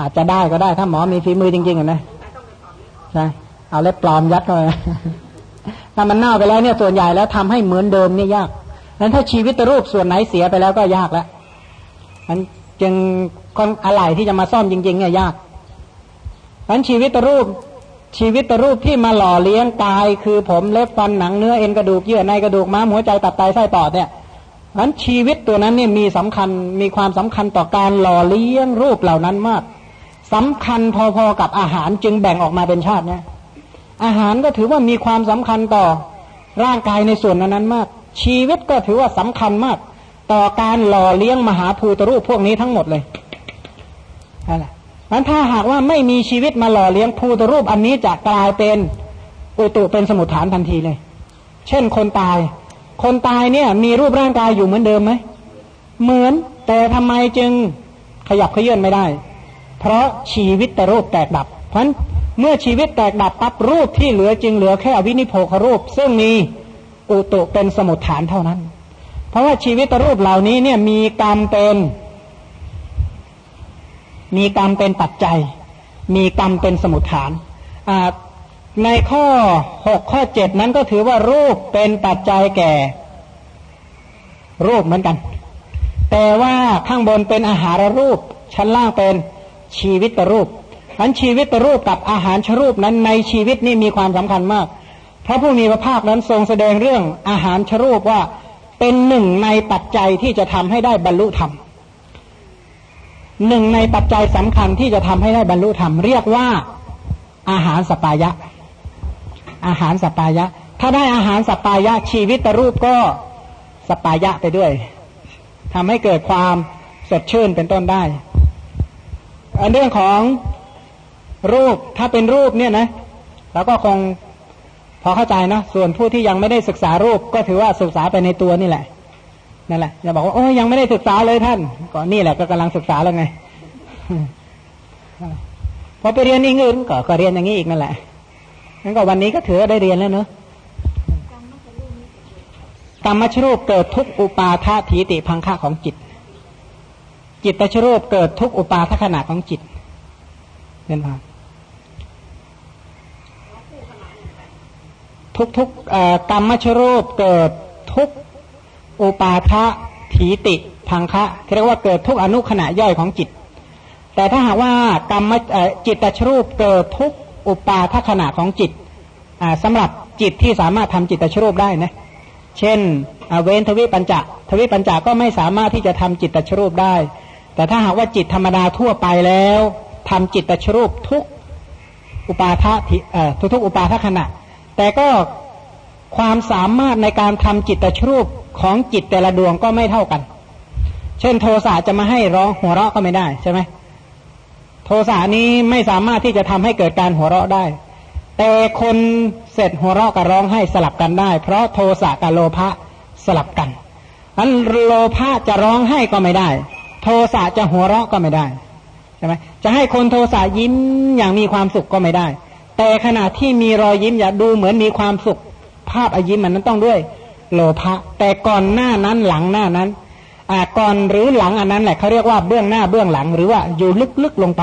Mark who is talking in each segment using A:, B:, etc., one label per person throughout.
A: อาจจะได้ก็ได้ถ้าหมอมีฝีมือจริงๆนะใช่เอาเล็บปลอมยัดเข้าไปถ้ามันเน่าไปแล้วเนี่ยส่วนใหญ่แล้วทำให้เหมือนเดิมเนี่ยยากนั้นถ้าชีวิตรูปส่วนไหนเสียไปแล้วก็ยากแล้วมันจึงคนอะไรที่จะมาซ่อมจริงๆเนี่ยยากนั้นชีวิตรูปชีวิตรูปที่มาหล่อเลี้ยงกาย คือผมเล็บฟันหนังเนื้อเอ็นกระดูกเยื่อในกระดูกม้ามหัวใจตับไตไส้ปอดเนี่ยนั้นชีวิตตัวนั้นเนี่ยมีสำคัญมีความสำคัญต่อการหล่อเลี้ยงรูปเหล่านั้นมาก สำคัญพอๆกับอาหารจึงแบ่งออกมาเป็นชาติเนี่ยอาหารก็ถือว่ามีความสำคัญต่อร่างกายในส่วนนั้นมาก ชีวิตก็ถือว่าสำคัญมาก ต่อการหล่อเลี้ยงมหาภูตรูปพวกนี้ทั้งหมดเลยอะไรนั้นถ้าหากว่าไม่มีชีวิตมาหล่อเลี้ยงภูตรูปอันนี้จะกลายเป็นอุตุเป็นสมุทฐานทันทีเลย เช่นคนตาย คนตายเนี่ย มีรูปร่างกายอยู่เหมือนเดิมไหม เหมือนแต่ทำไมจึงขยับเขยื่นไม่ได้ เพราะชีวิตตรูปแตกดับ เพราะเมื่อชีวิตแตกดับปั๊บรูปที่เหลือจึงเหลือแค่อวินิโพครูป ซึ่งมีอุตุเป็นสมุทฐานเท่านั้น เพราะว่าชีวิตรูปเหล่านี้เนี่ยมีกรรมเป็น มีกรรมเป็นปัจจัย มีกรรมเป็นสมุทฐานในข้อหกข้อเจ็ดนั้นก็ถือว่ารูปเป็นปัจจัยแก่ รูปเหมือนกัน แต่ว่าข้างบนเป็นอาหารรูป ชั้นล่างเป็น ชีวิตรูปอันชีวิตรูปกับอาหารชรูปนั้นในชีวิตนี่มีความสำคัญมาก พระผู้มีพระภาคนั้นทรงแสดงเรื่องอาหารชรูปว่าเป็นหนึ่งในปัจจัยที่จะทำให้ได้บรรลุธรรมหนึ่งในปัจจัยสำคัญที่จะทำให้ได้บรรลุธรรมเรียกว่าอาหารสปายะ อาหารสปายะ ถ้าได้อาหารสปายะชีวิตรูปก็สปายะไปด้วยทำให้เกิดความสดชื่นเป็นต้นได้ เรื่องของรูปถ้าเป็นรูปเนี่ยนะเราก็คงพอเข้าใจนะส่วนผู้ที่ยังไม่ได้ศึกษารูปก็ถือว่าศึกษาไปในตัวนี่แหละนั่นแหละจะบอกว่าโอ้ยยังไม่ได้ศึกษาเลยท่าน ก็นี่แหละก็กำลังศึกษาแล้วไงพอไปเรียนอีกอื่นก็ก็เรียนอย่างนี้อีกนั่นแหละงั้นก็วันนี้ก็ถือได้เรียนแล้วเนอะกรรมชรูปเกิดทุกอุปาทาถีติพังค่าของจิต จิตตชรูปเกิดทุกอุปาทขนาดของจิตเรียนผ่านทุกๆกรรมชรูปเกิดทุกอุปาทะถีติพังคะเรียกว่าเกิดทุกอนุขณะย่อยของจิต แต่ถ้าหากว่ากรรมจิตตชรูปเกิดทุกอุปาทขณะของจิตสำหรับจิตที่สามารถทำจิตตชรูปได้นะเช่นเว้นทวิปัญจทวิปัญจาก็ไม่สามารถที่จะทำจิตตชรูปได้ แต่ถ้าหากว่าจิตธรรมดาทั่วไปแล้วทำจิตตชรูปทุกอุปาทะทุกทุกอุปาทขณะ แต่ก็ความสามารถในการทำจิตตชรูปของจิตแต่ละดวงก็ไม่เท่ากัน เช่น โทสะจะมาให้ร้องหัวเราะก็ไม่ได้ใช่ไหมโทสะนี้ไม่สามารถที่จะทำให้เกิดการหัวเราะได้ แต่คนเสร็จหัวเราะกับร้องให้สลับกันได้ เพราะโทสะกับโลภะสลับกันอันโลภะจะร้องให้ก็ไม่ได้ โทสะจะหัวเราะก็ไม่ได้ใช่ไหมจะให้คนโทสะยิ้มอย่างมีความสุขก็ไม่ได้ แต่ขณะที่มีรอยยิ้มอย่าดูเหมือนมีความสุข ภาพอายิ้มมันนั้นต้องด้วย โลภะแต่ก่อนหน้านั้นหลังหน้านั้นอ่าก่อนหรือหลังอันนั้นแหละเขาเรียกว่าเบื้องหน้าเบื้องหลังหรือว่าอยู่ลึกๆลงไป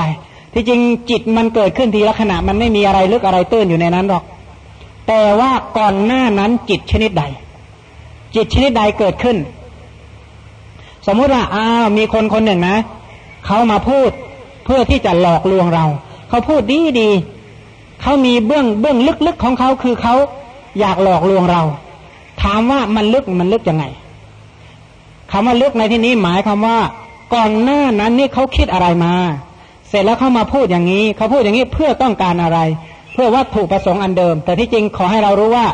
A: ที่จริงจิตมันเกิดขึ้นทีละขณะมันไม่มีอะไรลึกอะไรตื้นอยู่ในนั้นหรอก แต่ว่าก่อนหน้านั้นจิตชนิดใด จิตชนิดใดเกิดขึ้น สมมุติว่าอ้าวมีคนคนหนึ่งนะเขามาพูดเพื่อที่จะหลอกลวงเรา เขาพูดดีดีเขามีเบื้องเบื้องลึกๆของเขาคือเขาอยากหลอกลวงเรา ถามว่ามันลึกมันลึกยังไงคำว่าลึกในที่นี้หมายคำว่า ก่อนหน้านั้นนี่เขาคิดอะไรมา เสร็จแล้วเขามาพูดอย่างนี้ เขาพูดอย่างนี้เพื่อต้องการอะไร เพื่อวัตถุประสงค์อันเดิม แต่ที่จริงขอให้เรารู้ว่า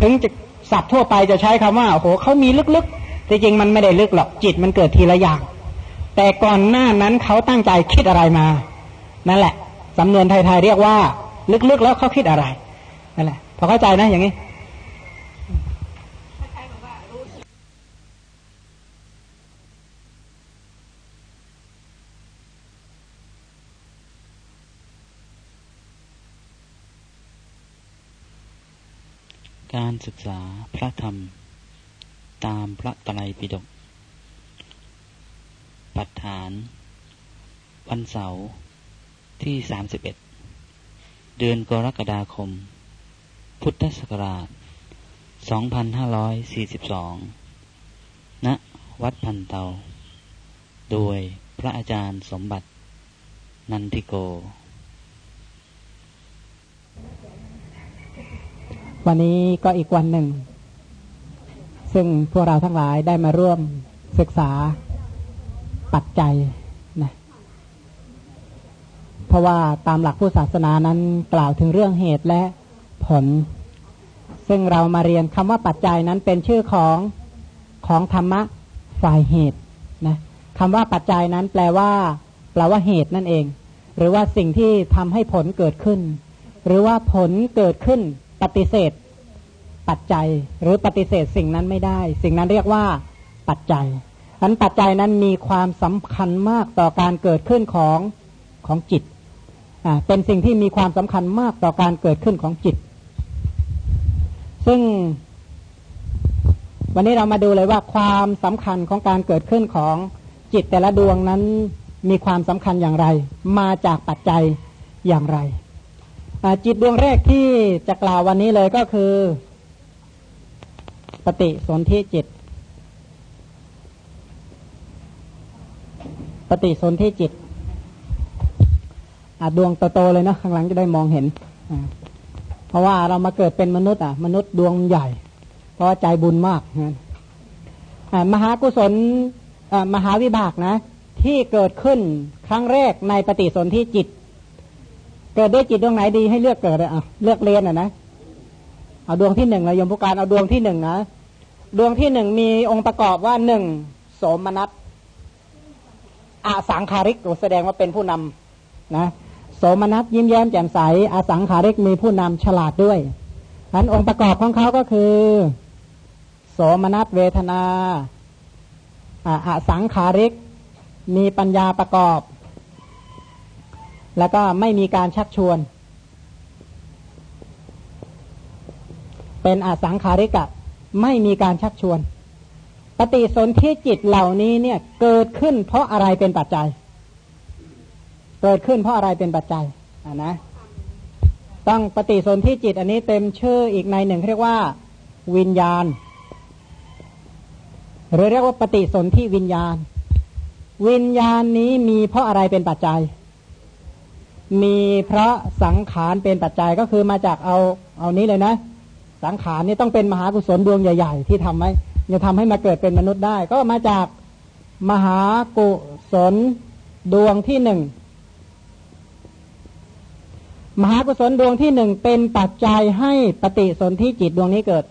A: ถึงจะศัพท์ทั่วไปจะใช้คำว่าโอ้โหเขามีลึกๆ ที่จริงมันไม่ได้ลึกหรอกจิตมันเกิดทีละอย่าง แต่ก่อนหน้านั้นเขาตั้งใจคิดอะไรมา นั่นแหละสำนวนไทยๆเรียกว่า ลึกๆแล้วเขาคิดอะไรนั่นแหละพอเข้าใจนะอย่างนี้
B: การศึกษาพระธรรม ตามพระไตรปิฎกปัฏฐาน วันเสาร์ที่สามสิบเอ็ดเดือนกรกฎาคม พุทธศักราชสองพันห้าร้อยสี่สิบสองณวัดพันเตา โดยพระอาจารย์สมบัติ นันทิโก
A: วันนี้ก็อีกวันหนึ่ง ซึ่งพวกเราทั้งหลายได้มาร่วมศึกษาปัจจัยนะเพราะว่าตามหลักพุทธศาสนานั้นกล่าวถึงเรื่องเหตุและผล ซึ่งเรามาเรียนคำว่าปัจจัยนั้นเป็นชื่อของของธรรมะฝ่ายเหตุนะคำว่าปัจจัยนั้นแปลว่าแปลว่าเหตุนั่นเอง หรือว่าสิ่งที่ทำให้ผลเกิดขึ้น หรือว่าผลเกิดขึ้นปฏิเสธ ปัจจัย หรือปฏิเสธสิ่งนั้นไม่ได้ สิ่งนั้นเรียกว่าปัจจัยอันปัจจัยนั้นมีความสำคัญมากต่อการเกิดขึ้นของของจิตอ่าเป็นสิ่งที่มีความสำคัญมากต่อการเกิดขึ้นของจิต ซึ่งวันนี้เรามาดูเลยว่าความสำคัญของการเกิดขึ้นของจิตแต่ละดวงนั้นมีความสำคัญอย่างไร มาจากปัจจัยอย่างไรจิตดวงแรกที่จะกล่าววันนี้เลยก็คือ ปฏิสนธิจิต ปฏิสนธิจิตดวงโตๆเลยนะข้างหลังจะได้มองเห็น เพราะว่าเรามาเกิดเป็นมนุษย์อะ มนุษย์ดวงใหญ่ เพราะใจบุญมากนะมหากุศลมหาวิบากนะ ที่เกิดขึ้นครั้งแรกในปฏิสนธิจิต เกิดด้วยจิตดวงไหนดีให้เลือกเกิดอะเลือกเรียนอะนะ เอาดวงที่หนึ่งเลยยมผู้การเอาดวงที่หนึ่งนะดวงที่หนึ่งมีองค์ประกอบว่าหนึ่งโสมนัสอาสังคาริกแสดงว่าเป็นผู้นำนะโสมนัสยิ้มแย้มแจ่มใสอาสังคาริกมีผู้นำฉลาดด้วยอันองค์ประกอบของเขาก็คือ โสมนัสเวทนาอาสังคาริก มีปัญญาประกอบ แล้วก็ไม่มีการชักชวน เป็นอสังคาริกะ ไม่มีการชักชวน ปฏิสนธิจิตเหล่านี้เนี่ยเกิดขึ้นเพราะอะไรเป็นปัจจัย เกิดขึ้นเพราะอะไรเป็นปัจจัยอ่านะ ต้องปฏิสนธิจิต อันนี้เต็มชื่ออีกในหนึ่งเรียกว่า วิญญาณ หรือเรียกว่าปฏิสนธิวิญญาณ วิญญาณนี้มีเพราะอะไรเป็นปัจจัยมีเพราะสังขารเป็นปัจจัยก็คือมาจากเอาเอานี้เลยนะ สังขารนี่ต้องเป็นมหากุศลดวงใหญ่ ๆ ที่ทำไว้จะทำให้มาเกิดเป็นมนุษย์ได้ ก็มาจากมหากุศลดวงที่หนึ่งมหากุศลดวงที่หนึ่งเป็นปัจจัยให้ปฏิสนธิจิตดวงนี้เกิด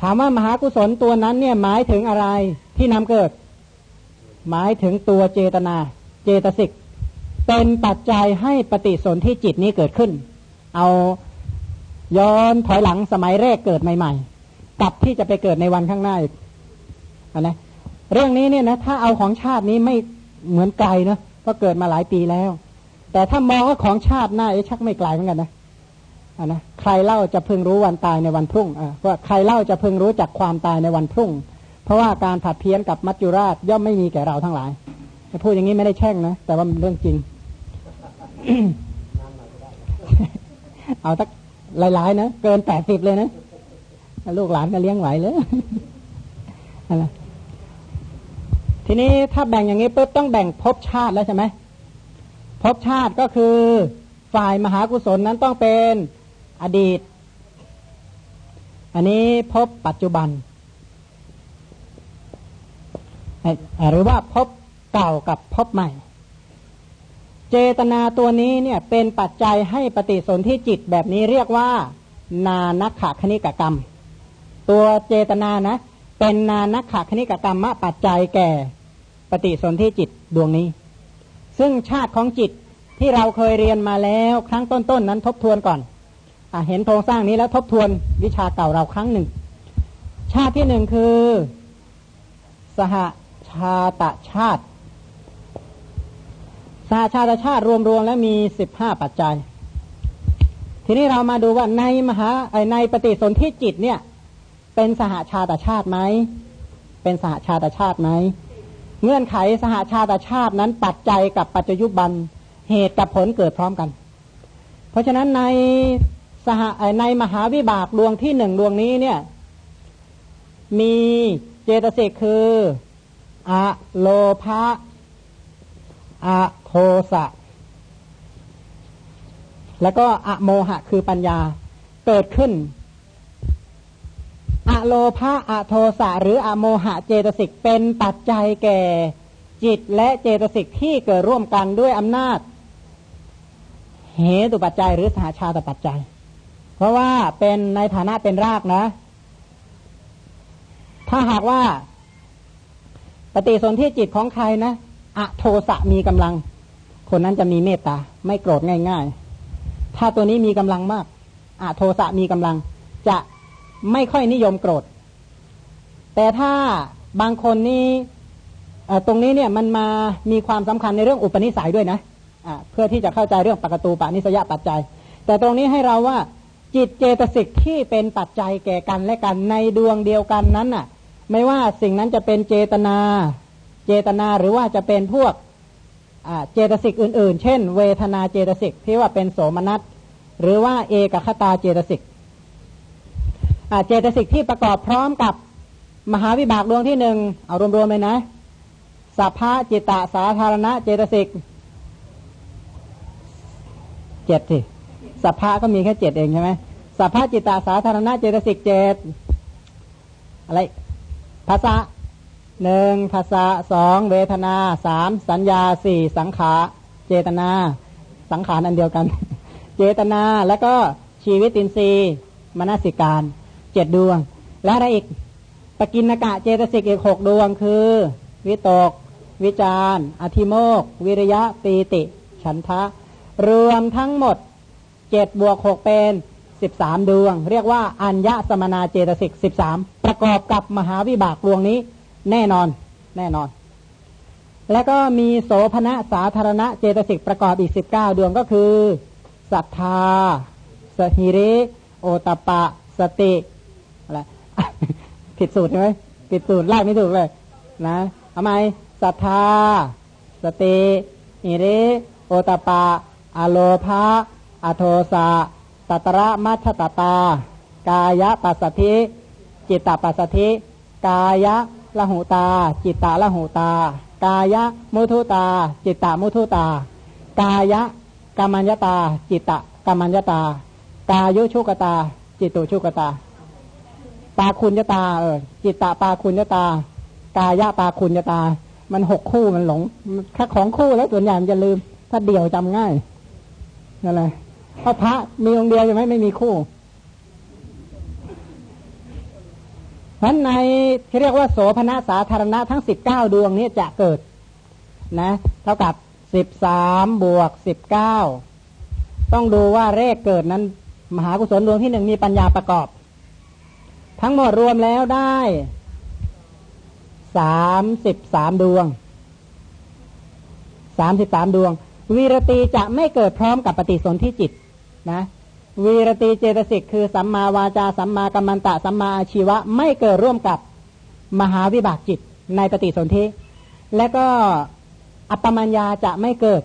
A: ถามว่ามหากุศลตัวนั้นเนี่ยหมายถึงอะไรที่นำเกิด หมายถึงตัวเจตนาเจตสิก เป็นปัจจัยให้ปฏิสนธิจิตนี้เกิดขึ้น เอา ย้อนถอยหลังสมัยแรกเกิดใหม่ๆกับที่จะไปเกิดในวันข้างหน้านะเรื่องนี้เนี่ยนะถ้าเอาของชาตินี้ไม่เหมือนไกลนะก็เกิดมาหลายปีแล้ว แต่ถ้ามองว่าของชาติหน้าไอ้ชักไม่ไกลเหมือนกันนะอ่านะใครเล่าจะพึงรู้วันตายในวันพรุ่งอ่าว่าใครเล่าจะพึงรู้จักความตายในวันพรุ่ง เพราะว่าการผัดเพี้ยนกับมัจจุราชย่อมไม่มีแก่เราทั้งหลายพูดอย่างนี้ไม่ได้แช่งนะแต่ว่ามันเรื่องจริง เอาตัก หลายๆนะเกินแปดสิบเลยนะลูกหลานก็เลี้ยงไหวเลยอะไรทีนี้ถ้าแบ่งอย่างนี้ปุ๊บต้องแบ่งภพชาติแล้วใช่ไหมภพชาติก็คือฝ่ายมหากุศลนั้นต้องเป็นอดีต อันนี้ภพปัจจุบัน หรือว่าภพเก่ากับภพใหม่ เจตนาตัวนี้เนี่ยเป็นปัจจัยให้ปฏิสนธิจิตแบบนี้เรียกว่า นานักขคณิกกรรม ตัวเจตนานะ เป็นนานักขคณิกกรรมมปัจจัยแก่ ปฏิสนธิจิตดวงนี้ ซึ่งชาติของจิตที่เราเคยเรียนมาแล้วครั้งต้นๆนนั้นทบทวนก่อนอเห็นโครงสร้างนี้แล้วทบทวนวิชาเก่าเราครั้งหนึ่ง ชาติที่หนึ่งคือ สหชาตชาติ สหชาติชาติรวมๆแล้วมีสิบห้าปัจจัย ทีนี้เรามาดูว่าในมหาในปฏิสนธิจิตเนี่ย เป็นสหชาติชาติไหมเป็นสหชาติชาติไหมเงื่อนไขสหาชาติชาตินั้นปัจจัยกับปัจจยุบันเหตุกับผลเกิดพร้อมกัน เพราะฉะนั้นในสหในมหาวิบากดวงที่หนึ่งดวงนี้เนี่ย มีเจตสิกคืออะโลภะอะ โทสะ แล้วก็อะโมหะคือปัญญาเกิดขึ้นอะโลภะอะโทสะหรืออะโมหะเจตสิกเป็นปัจจัยแก่ จิตและเจตสิกที่เกิดร่วมกันด้วยอำนาจ เหตุปัจจัยหรือสหชาตปัจจัย เพราะว่าเป็นในฐานะเป็นรากนะ ถ้าหากว่า ปฏิสนธิจิตของใครนะอะโทสะมีกำลัง คนนั้นจะมีเมตตา ไม่โกรธง่าย ๆ ถ้าตัวนี้มีกำลังมากอะโทสะมีกำลัง จะไม่ค่อยนิยมโกรธ แต่ถ้าบางคนนี่ตรงนี้เนี่ยมันมามีความสำคัญในเรื่องอุปนิสัยด้วยนะะเพื่อที่จะเข้าใจเรื่องปกตูปานิสยปัจจัย แต่ตรงนี้ให้เราว่าจิตเจตสิกที่เป็นปัจจัยแก่กันและกันในดวงเดียวกันนั้นน่ะ ไม่ว่าสิ่งนั้นจะเป็นเจตนา เจตนาหรือว่าจะเป็นพวก เจตสิกอื่นๆ เช่น เวทนาเจตสิกที่ว่าเป็นโสมนัสหรือว่าเอกคตาเจตสิกเจตสิกที่ประกอบพร้อมกับมหาวิบากดวงที่หนึ่งเอารวมๆเลยนะสัพพะจิตตสาธารณะเจตสิกเจ็ดสิสัพพะก็มีแค่เจ็ดเองใช่ไหมสัพพะจิตตสาธารณะเจตสิกเจ็ดอะไรภาษา หนึ่งภาษาสองเวทนาสามสัญญาสี่สังขารเจตนา สังขารอันเดียวกัน เจตนาแล้วก็ชีวิตินทรีย์มนสิการเจ็ดดวง แล้วอะไรอีกปกินกะเจตสิกอีกหกดวงคือ วิตก วิจารอธิโมก วิริยะปีติ ฉันทะ รวมทั้งหมดเจ็ดบวกหกเป็นสิบสามดวง เรียกว่าอัญญสมนาเจตสิกสิบสามประกอบกับมหาวิบากดวงนี้ แน่นอน แน่นอน แล้วก็มีโสภณะสาธารณะเจตสิกประกอบอีกสิบเก้าดวงก็คือศรัทธา สหิริ โอตปะ สติอะไรผิดสูตรใช่ไหมผิดสูตรไล่ไม่ถูกเลย นะทำไมศรัทธา สติหิริ โอตปะ อโลภะอโทสะตัตระมัชตตา กายะปัสสธิ จิตตปัสสธิ กายะ ละหูตา จิตตาละหูตา กายะมุทุตา จิตตามุทุตา กายะกามัญญตา จิตตะกามัญญตา กายุชุกตา จิตตุชุกตา ปาคุณยตาเออจิตตาปาคุณยตา กายะปาคุณยตา มันหกคู่มันหลงถ้าของคู่แล้วส่วนใหญ่มันจะลืม ถ้าเดี่ยวจำง่ายนั่นแหละเพราะพระมีองค์เดียวใช่ไหมไม่มีคู่ นั้นในที่เรียกว่าโสภณะสาธารณะทั้งสิบเก้าดวงนี้จะเกิดนะเท่ากับสิบสามบวกสิบเก้าต้องดูว่าเลขเกิดนั้น มหากุศลดวงที่หนึ่งมีปัญญาประกอบ ทั้งหมดรวมแล้วได้สามสิบสามดวงสามสิบสามดวง วีรตีจะไม่เกิดพร้อมกับปฏิสนธิจิตนะ วีรตีเจตสิกคือสัมมาวาจาสัมมากัมมันตะสัมมาอาชีวะไม่เกิดร่วมกับมหาวิบากจิตในปฏิสนธิและก็อัปปมัญญาจะไม่เกิด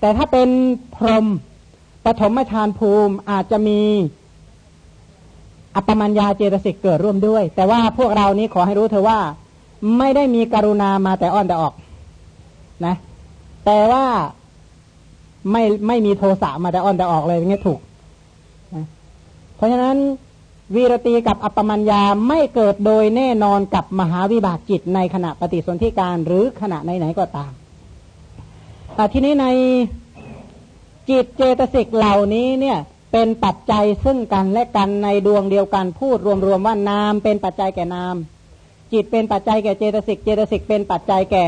A: แต่ถ้าเป็นพรหมปฐมฌานภูมิอาจจะมีอัปปมัญญาเจตสิกเกิดร่วมด้วย แต่ว่าพวกเรานี้ขอให้รู้เธอว่า ไม่ได้มีกรุณามาแต่อ้อนแต่ออกนะ แต่ว่าไม่ไม่มีโทสะมาแต่อ้อนแต่ออกเลยอย่างนี้ถูก เพราะฉะนั้นวีรตีกับอัปมัญญาไม่เกิดโดยแน่นอนกับมหาวิบากจิตในขณะปฏิสนธิการหรือขณะไหนๆก็ตามแต่ทีนี้ในจิตเจตสิกเหล่านี้เนี่ยเป็นปัจจัยซึ่งกันและกันในดวงเดียวกันพูดรวมๆว่านามเป็นปัจจัยแก่นาม จิตเป็นปัจจัยแก่เจตสิกเจตสิกเป็นปัจจัยแก่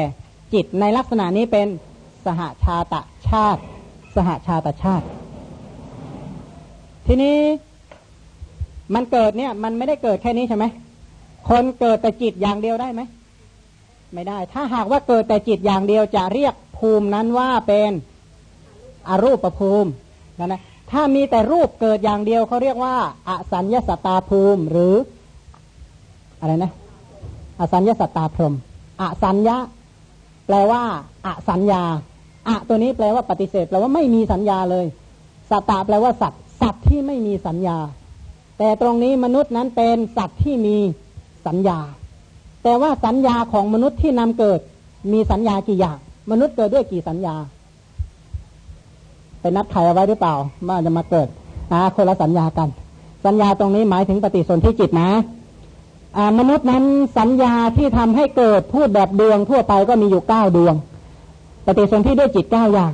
A: จิตในลักษณะนี้เป็นสหชาตชาติ สหชาตชาติ ทีนี้ มันเกิดเนี่ย มันไม่ได้เกิดแค่นี้ใช่ไหมคนเกิดแต่จิตอย่างเดียวได้ไหมไม่ได้ ถ้าหากว่าเกิดแต่จิตอย่างเดียวจะเรียกภูมินั้นว่าเป็นอรูปภูมินะนะถ้ามีแต่รูปเกิดอย่างเดียวเขาเรียกว่า อสัญญาสตาภูมิ หรือ อะไรนะ อสัญญาสตาพรมอสัญญาแปลว่า อสัญญาอะตัวนี้แปลว่าปฏิเสธแปลว่าไม่มีสัญญาเลยสตตะแปลว่าสัตว์สัตว์ที่ไม่มีสัญญา แต่ตรงนี้มนุษย์นั้นเป็นสัตว์ที่มีสัญญา แต่ว่าสัญญาของมนุษย์ที่นำเกิด มีสัญญากี่อย่าง มนุษย์เกิดด้วยกี่สัญญาไปนัดใครเอาไว้หรือเปล่าว่าจะมาเกิดอ่าคนละสัญญากัน สัญญาตรงนี้หมายถึงปฏิสนธิจิตนะมนุษย์นั้นสัญญาที่ทำให้เกิดพูดแบบดวงทั่วไปก็มีอยู่เก้าดวง ปฏิสนธิด้วยจิตเก้าอย่าง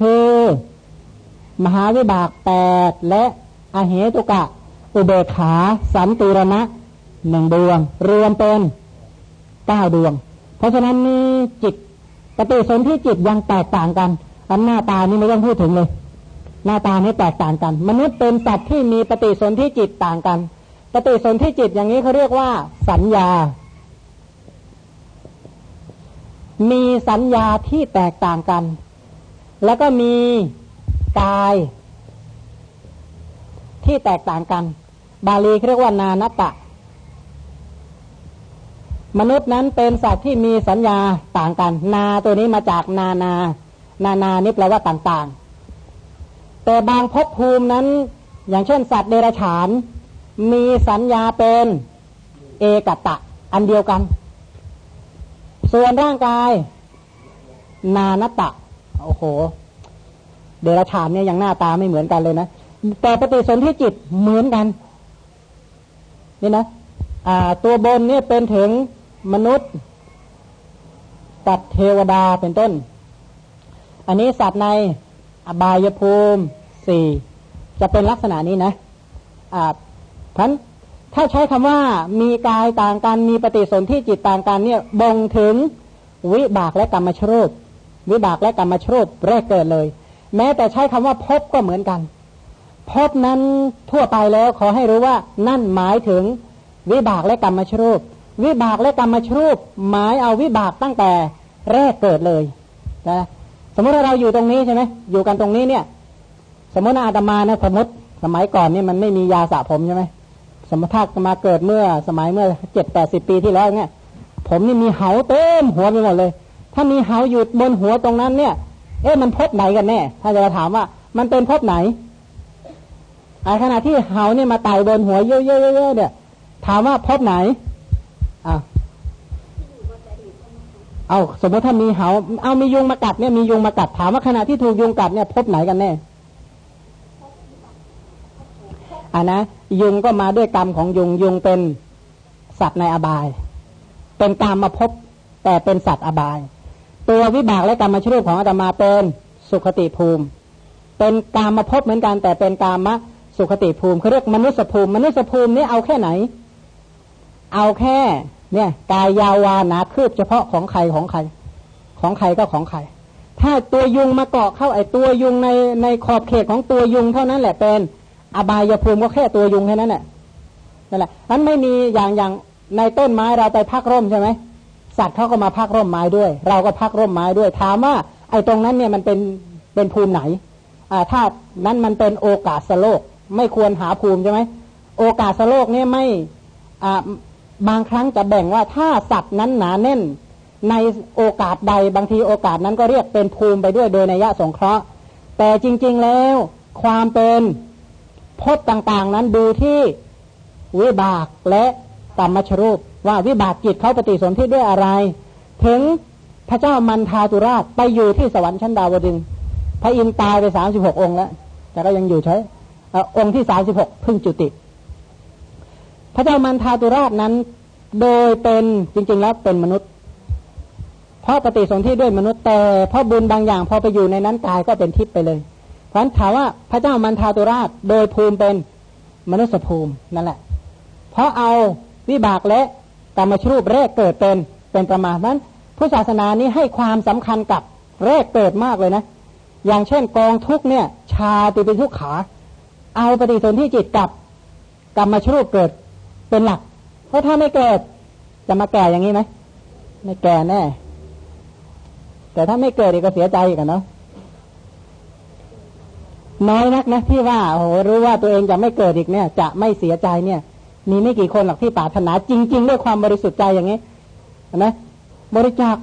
A: คือ มหาวิบากแปดและอเหตุกะ อุเบกขา สันติรณะหนึ่งดวง รวมเป็นเก้าดวง เพราะฉะนั้นนี่จิตปฏิสนธิจิตยังแตกต่างกันอันหน้าตานี่ไม่ต้องพูดถึงเลย หน้าตานี่แตกต่างกัน มนุษย์เป็นสัตว์ที่มีปฏิสนธิจิตต่างกัน ปฏิสนธิจิตอย่างนี้เขาเรียกว่า สัญญา มีสัญญาที่แตกต่างกัน แล้วก็มีกายที่แตกต่างกัน บาลีเรียกว่านานัตตะ มนุษย์นั้นเป็นสัตว์ที่มีสัญญาต่างกัน นาตัวนี้มาจากนานา นานานี่แปลว่าต่างๆ แต่บางภพภูมินั้น อย่างเช่นสัตว์เดรัจฉาน มีสัญญาเป็นเอกตะ อันเดียวกัน ส่วนร่างกาย นานตะโอ้โห เดรัจฉานเนี่ยยังหน้าตาไม่เหมือนกันเลยนะแต่ปฏิสนธิจิตเหมือนกัน นี่นะอ่าตัวบนเนี่ยเป็นถึงมนุษย์ สัตว์เทวดาเป็นต้น อันนี้สัตว์ในอบายภูมิสี่จะเป็นลักษณะนี้นะอ่าท่านถ้าใช้คำว่ามีกายต่างกันมีปฏิสนธิจิตต่างกันเนี่ยบ่งถึงวิบากและกรรมชรูป วิบากและกรรมชรูปแรกเกิดเลย แม้แต่ใช้คำว่าพบก็เหมือนกัน พบนั้นทั่วไปแล้วขอให้รู้ว่านั่นหมายถึงวิบากและกรรมชรูป วิบากและกรรมชรูป หมายเอาวิบากตั้งแต่แรกเกิดเลยนะสมมติว่าเราอยู่ตรงนี้ใช่ไหมอยู่กันตรงนี้เนี่ย สมมติอาตมานะสมมติสมัยก่อนนี่มันไม่มียาสระผมใช่ไหมสมถะมาเกิดเมื่อสมัยเมื่อเจ็ดแปดสิบปีที่แล้วเนี่ย ผมนี่มีเหาเต็มหัวไปหมดเลย ถ้ามีเหาอยู่บนหัวตรงนั้นเนี่ย เอ๊ะมันพบไหนกันแน่ ถ้าจะถามว่ามันเป็นพบไหน ไอ้ขณะที่เหาเนี่ยมาไต่บนหัวเยอะๆเนี่ย ถามว่าพบไหนอ่าวเอาสมมติถ้ามีเหาเอามียุงมากัดเนี่ยมียุงมากัดถามว่าขณะที่ถูกยุงกัดเนี่ยพบไหนกันแน่อ่านะยุงก็มาด้วยกรรมของยุงยุงเป็นสัตว์ในอบาย เป็นกรรมมาพบแต่เป็นสัตว์อบาย ตัววิบากและกรรมชรูปของอาตมาเป็นสุขติภูมิ เป็นกรรมมาพบเหมือนกันแต่เป็นกรรมะ สุขติภูมิเขาเรียกมนุษยภูมิ มนุษยภูมินี่เอาแค่ไหน เอาแค่ เนี่ย กายยาววานาคืบเฉพาะของใครของใคร ของใครก็ของใคร ถ้าตัวยุงมาเกาะเข้าไอตัวยุงในในขอบเขตของตัวยุงเท่านั้นแหละเป็นอบายภูมิก็แค่ตัวยุงแค่นั้นแหละนั่นแหละนั้นไม่มีอย่างอย่างในต้นไม้เราไปพักร่มใช่ไหมสัตว์เขาก็มาพักร่มไม้ด้วย เราก็พักร่มไม้ด้วยถามว่า ไอ้ตรงนั้นเนี่ยมันเป็นเป็นภูมิไหน อ่าถ้านั้นมันเป็นโอกาสโลก ไม่ควรหาภูมิใช่ไหมโอกาสสโลกเนี่ยไม่บางครั้งจะแบ่งว่าถ้าสัตว์นั้นหนาแน่น ในโอกาสใดบางทีโอกาสนั้นก็เรียกเป็นภูมิไปด้วยโดยนัยสงเคราะห์ แต่จริง ๆแล้ว ความเป็นพจน์ต่างๆนั้นดูที่วิบากและกรรมชรูป ว่าวิบากจิตเขาปฏิสนธิด้วยอะไร ถึงพระเจ้ามันทาตุราชไปอยู่ที่สวรรค์ชั้นดาวดึงพระอินตายไปสามสิบหกองค์แล้วแต่ก็ยังอยู่ใช่ องค์ที่สามสิบหกพึ่งจุติ พระเจ้ามันทาตุราชนั้น โดยเป็นจริง ๆ แล้วเป็นมนุษย์ เพราะปฏิสนธิด้วยมนุษย์แต่เพราะบุญบางอย่างพอไปอยู่ในนั้นกายก็เป็นทิพย์ไปเลย เพราะนั้นถามว่าพระเจ้ามันทาตุราชโดยภูมิเป็นมนุษยภูมินั่นแหละ เพราะเอาวิบากและกรรมชรูปแรกเกิดเป็นเป็นประมาณนั้นผู้ศาสนานี้ให้ความสำคัญกับแรกเกิดมากเลยนะ อย่างเช่นกองทุกเนี่ย ชาติเป็นทุกขา เอาปฏิสนธิจิตกับกรรมชรูปเกิดเป็นหลัก เพราะถ้าไม่เกิดจะมาแก่อย่างนี้ไหมไม่แก่แน่ แต่ถ้าไม่เกิดอีกก็เสียใจอีกเนาะน้อยนักนะที่ว่าโอ้โหรู้ว่าตัวเองจะไม่เกิดอีกเนี่ย จะไม่เสียใจเนี่ย มีไม่กี่คนหรอกที่ปรารถนาจริง ๆ ด้วยความบริสุทธิ์ใจอย่างนี้นะบริจาค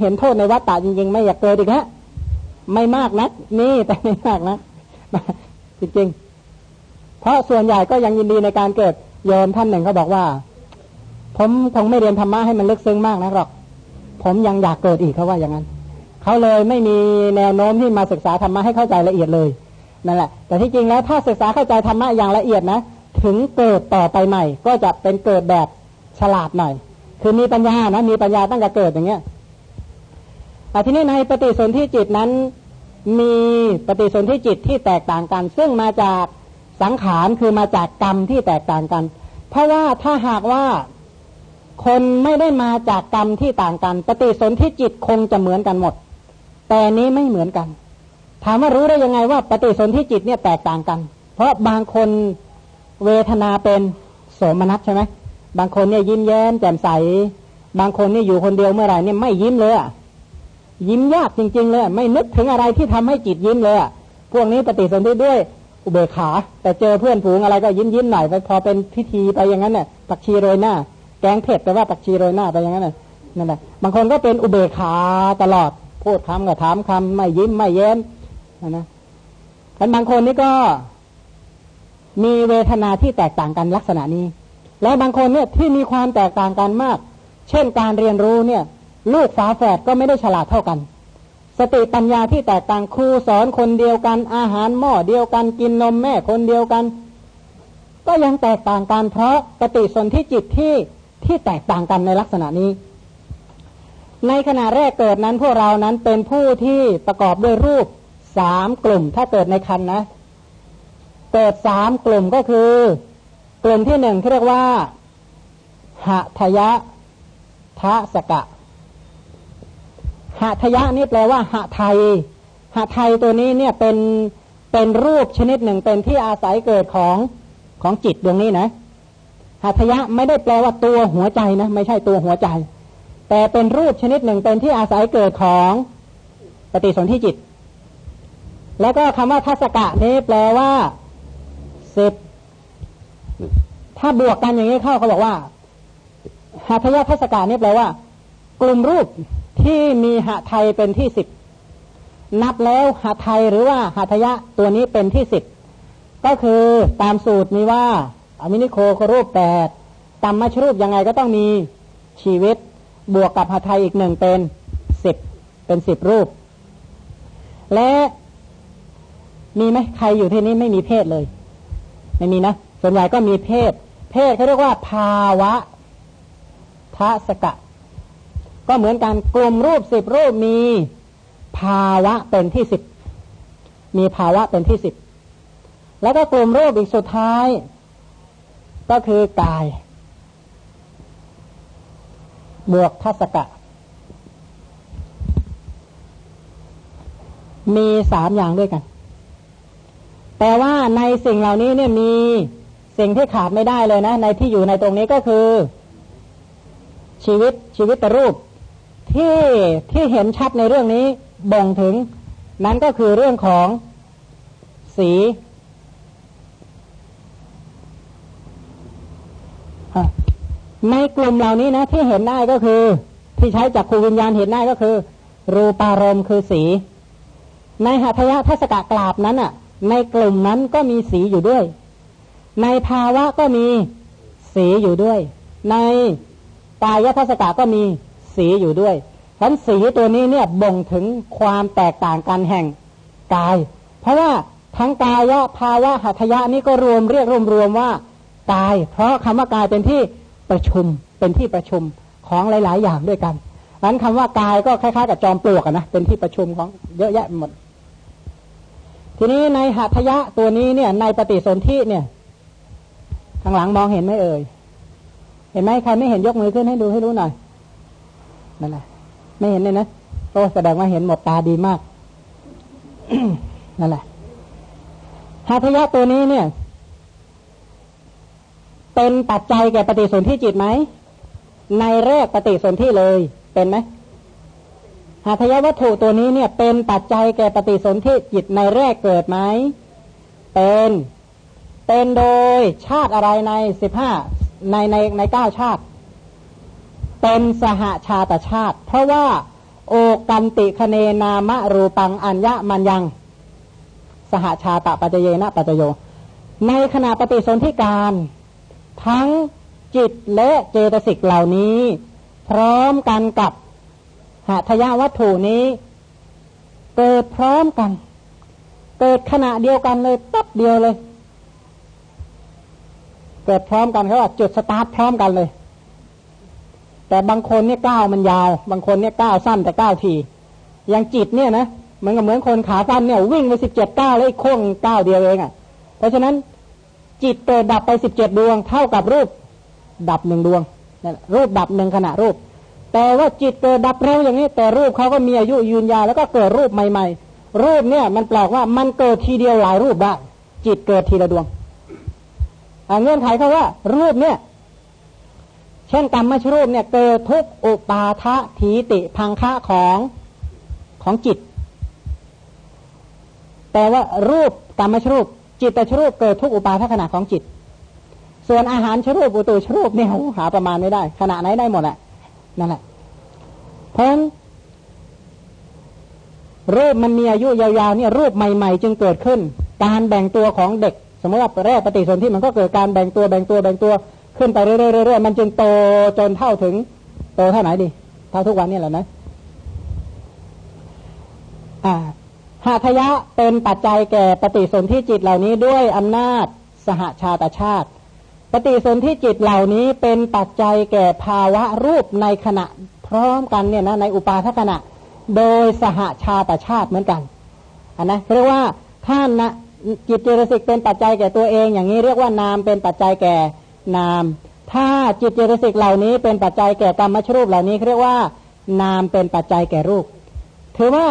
A: เห็นโทษในวัฏฏะจริง ๆ ไม่อยากเกิดอีกฮะไม่มากนักนี่แต่ไม่มากนะจริงๆ เพราะส่วนใหญ่ก็ยังยินดีในการเกิดโยมท่านหนึ่งเขาบอกว่า ผมคงไม่เรียนธรรมะให้มันลึกซึ้งมากนะหรอก ผมยังอยากเกิดอีกเขาว่าอย่างนั้นเขาเลยไม่มีแนวโน้มที่มาศึกษาธรรมะให้เข้าใจละเอียดเลยนั่นแหละ แต่ที่จริงแล้วถ้าศึกษาเข้าใจธรรมะอย่างละเอียดนะ ถึงเกิดต่อไปใหม่ ก็จะเป็นเกิดแบบฉลาดหน่อย คือมีปัญญานะมีปัญญาตั้งแต่เกิดอย่างเงี้ยแต่ทีนี้ในปฏิสนธิจิตนั้น มีปฏิสนธิจิตที่แตกต่างกัน ซึ่งมาจาก สังขารคือมาจากกรรมที่แตกต่างกัน เพราะว่าถ้าหากว่าคนไม่ได้มาจากกรรมที่ต่างกัน ปฏิสนธิจิตคงจะเหมือนกันหมด แต่นี้ไม่เหมือนกัน ถามว่ารู้ได้ยังไงว่า ปฏิสนธิจิตเนี่ยแตกต่างกัน เพราะบางคนเวทนาเป็นโสมนัสใช่ไหมบางคนเนี่ยยิ้มแย้มแจ่มใส บางคนเนี่ยอยู่คนเดียวเมื่อไหร่เนี่ยไม่ยิ้มเลยยิ้มยากจริง ๆ เลย ไม่นึกถึงอะไรที่ทำให้จิตยิ้มเลยพวกนี้ปฏิสนธิด้วย อุเบกขา แต่เจอเพื่อนฝูงอะไรก็ยิ้มยิ้มหน่อยไปพอเป็นพิธีไปอย่างนั้นเนี่ยปักชีโรยหน้า แกงเผ็ดแต่ว่าปักชีโรยหน้าไปอย่างนั้นน่ะนั่นแหละบางคนก็เป็นอุเบกขาตลอดพูดคำก็ถามคำไม่ยิ้มไม่เย้มนะแต่บางคนนี่ก็มีเวทนาที่แตกต่างกันลักษณะนี้ แล้วบางคนเนี่ยที่มีความแตกต่างกันมาก เช่นการเรียนรู้เนี่ย ลูกฝาแฝดก็ไม่ได้ฉลาดเท่ากัน สติปัญญาที่แตกต่างครูสอนคนเดียวกัน อาหารหม้อเดียวกันกินนมแม่คนเดียวกัน ก็ยังแตกต่างกันเพราะปฏิสนธิจิตที่ที่แตกต่างกันในลักษณะนี้ ในขณะแรกเกิดนั้นพวกเรานั้นเป็นผู้ที่ประกอบด้วยรูปสามกลุ่ม ถ้าเกิดในคันนะ เกิดสามกลุ่มก็คือ กลุ่มที่หนึ่งเรียกว่าหะทยะทะสกะ หะทยะนี่แปลว่าหะไทยหะไทยตัวนี้เนี่ยเป็นเป็นรูปชนิดหนึ่งเป็นที่อาศัยเกิดของของจิตดวงนี้นะหะทยะไม่ได้แปลว่าตัวหัวใจนะ ไม่ใช่ตัวหัวใจ แต่เป็นรูปชนิดหนึ่งเป็นที่อาศัยเกิดของปฏิสนธิจิต แล้วก็คำว่าทัศกะนี้แปลว่าสิบถ้าบวกกันอย่างนี้เข้าเขาบอกว่าหาทยะทัศกะนี้แปลว่า กลุ่มรูป ที่มีหะไทยเป็นที่สิบนับแล้วหะไทยหรือว่าหะทยะตัวนี้เป็นที่สิบก็คือตามสูตรมีว่าอมินิโคกรูปแปดตามมาชรูปยังไงก็ต้องมีชีวิต บวกกับหะไทยอีกหนึ่งเป็นสิบเป็นสิบรูป และมีไหมใครอยู่ที่นี้ไม่มีเพศเลย ไม่มีนะส่วนใหญ่ก็มีเพศ เพศเขาเรียกว่าภาวะทัศกะ ก็เหมือนกันกลุ่มรูปสิบรูปมีภาวะเป็นที่สิบมีภาวะเป็นที่สิบแล้วก็กลุ่มรูปอีกสุดท้าย ก็คือกาย บวกทัศกะ มีสามอย่างด้วยกัน แต่ว่าในสิ่งเหล่านี้เนี่ยมีสิ่งที่ขาดไม่ได้เลยนะ ในที่อยู่ในตรงนี้ก็คือ ชีวิตชีวิตรูป ที่ที่เห็นชัดในเรื่องนี้บ่งถึง นั้นก็คือเรื่องของสีในกลุ่มเหล่านี้นะที่เห็นได้ก็คือ ที่ใช้จากครูวิญญาณเห็นได้ก็คือ รูปารมณ์คือสี ในหัตถยะทัศกะกราบนั้นอะ ในกลุ่มนั้นก็มีสีอยู่ด้วย ในภาวะก็มีสีอยู่ด้วย ในกายทัศกะก็มี สีอยู่ด้วยฉันสีตัวนี้เนี่ยบ่งถึงความแตกต่างกันแห่งกาย เพราะว่าทั้งกายะภาวะหัตยะนี่ก็รวมเรียกรวมรวมว่ากาย เพราะคำว่ากายเป็นที่ประชุมเป็นที่ประชุมของหลาย ๆ อย่างด้วยกันนั้นคำว่ากายก็คล้ายๆกับจอมปลวกนะเป็นที่ประชุมของเยอะแยะหมด ทีนี้ในหัตยะตัวนี้เนี่ย ในปฏิสนธิเนี่ยข้างหลังมองเห็นไหมเอ่ยเห็นไหมใครไม่เห็นยกมือขึ้นให้ดูให้รู้หน่อย นั่นแหละไม่เห็นเลยนะโอ้แสดงว่าเห็นหมดตาดีมากนั่นแหละหาทยะตัวนี้เนี่ย เป็นปัจจัยแก่ปฏิสนธิจิตไหมในแรกปฏิสนธิเลยเป็นไหมหาทยวัตถุตัวนี้เนี่ย เป็นปัจจัยแก่ปฏิสนธิจิตในแรกเกิดไหมเป็นเป็นโดยชาติอะไรในสิบห้าในในในเก้าชาติ เป็นสหาชาตชาติ เพราะว่า โอกันติคเนนามะรูปังอัญญะมันยัง สหชาตะปัจเยนะปัจโย ในขณะปฏิสนธิการ ทั้งจิตและเจตสิกเหล่านี้ พร้อมกันกับหาทยาวัตถุนี้ เกิดพร้อมกัน เกิดขณะเดียวกันเลยปั๊บเดียวเลย เกิดพร้อมกันเขาว่าจุดสตาร์ทพร้อมกันเลย แต่บางคนเนี่ยก้าวมันยาว บางคนเนี่ยก้าวสั้นแต่ก้าวทีอย่างจิตเนี่ยนะมันก็เหมือนคนขาสั้นเนี่ย วิ่งไปสิบเจ็ดก้าวแล้วอีกโค้งก้าวเดียวเองอะ เพราะฉะนั้นจิตเกิดดับไปสิบเจ็ดดวง เท่ากับรูป ดับหนึ่งดวงนั่นรูปดับหนึ่งขณะรูป แต่ว่าจิตเกิดดับเร็วอย่างนี้ แต่รูปเขาก็มีอายุยืนยาวแล้วก็เกิดรูปใหม่ ๆ รูปเนี่ยมันแปลว่ามันเกิดทีเดียวหลายรูปได้จิตเกิดทีละดวงเงื่อนไขเขาว่า รูปเนี่ย เช่นกรรมชรูปเนี่ยเกิดทุกอุปาทะถีติพังคะของของจิต แต่ว่ารูปกรรมชรูป จิตตชรูปเกิดทุกอุปาทขณะของจิต ส่วนอาหารชรูปอุตุชรูปเนี่ยหาประมาณไม่ได้ ขณะไหนได้หมดแหละนั่นแหละ เพราะรูปมันมีอายุยาวๆเนี่ยรูปใหม่ ๆ จึงเกิดขึ้น การแบ่งตัวของเด็ก สมมติว่าแรกปฏิสนธิมันก็เกิดการแบ่งตัวแบ่งตัวแบ่งตัว ขึ้นไปเรื่อยๆมันจึงโตจนเท่าถึง โตเท่าไหนดีเท่าทุกวันนี่แหละนะอ่าหาทยะเป็นปัจจัยแก่ปฏิสนธิจิตเหล่านี้ด้วยอำนาจสหชาตชาติ ปฏิสนธิจิตเหล่านี้เป็นปัจจัยแก่ภาวะรูปในขณะพร้อมกันเนี่ยนะในอุปาทขณะ โดยสหชาตชาติเหมือนกันอันนะเรียกว่าท่านนะจิตเจตสิกเป็นปัจจัยแก่ตัวเอง อย่างนี้เรียกว่านามเป็นปัจจัยแก่ นาม ถ้าจิตเจตสิกเหล่านี้เป็นปัจจัยแก่กรรมชรูปเหล่านี้เรียกว่า นามเป็นปัจจัยแก่รูป ถือว่า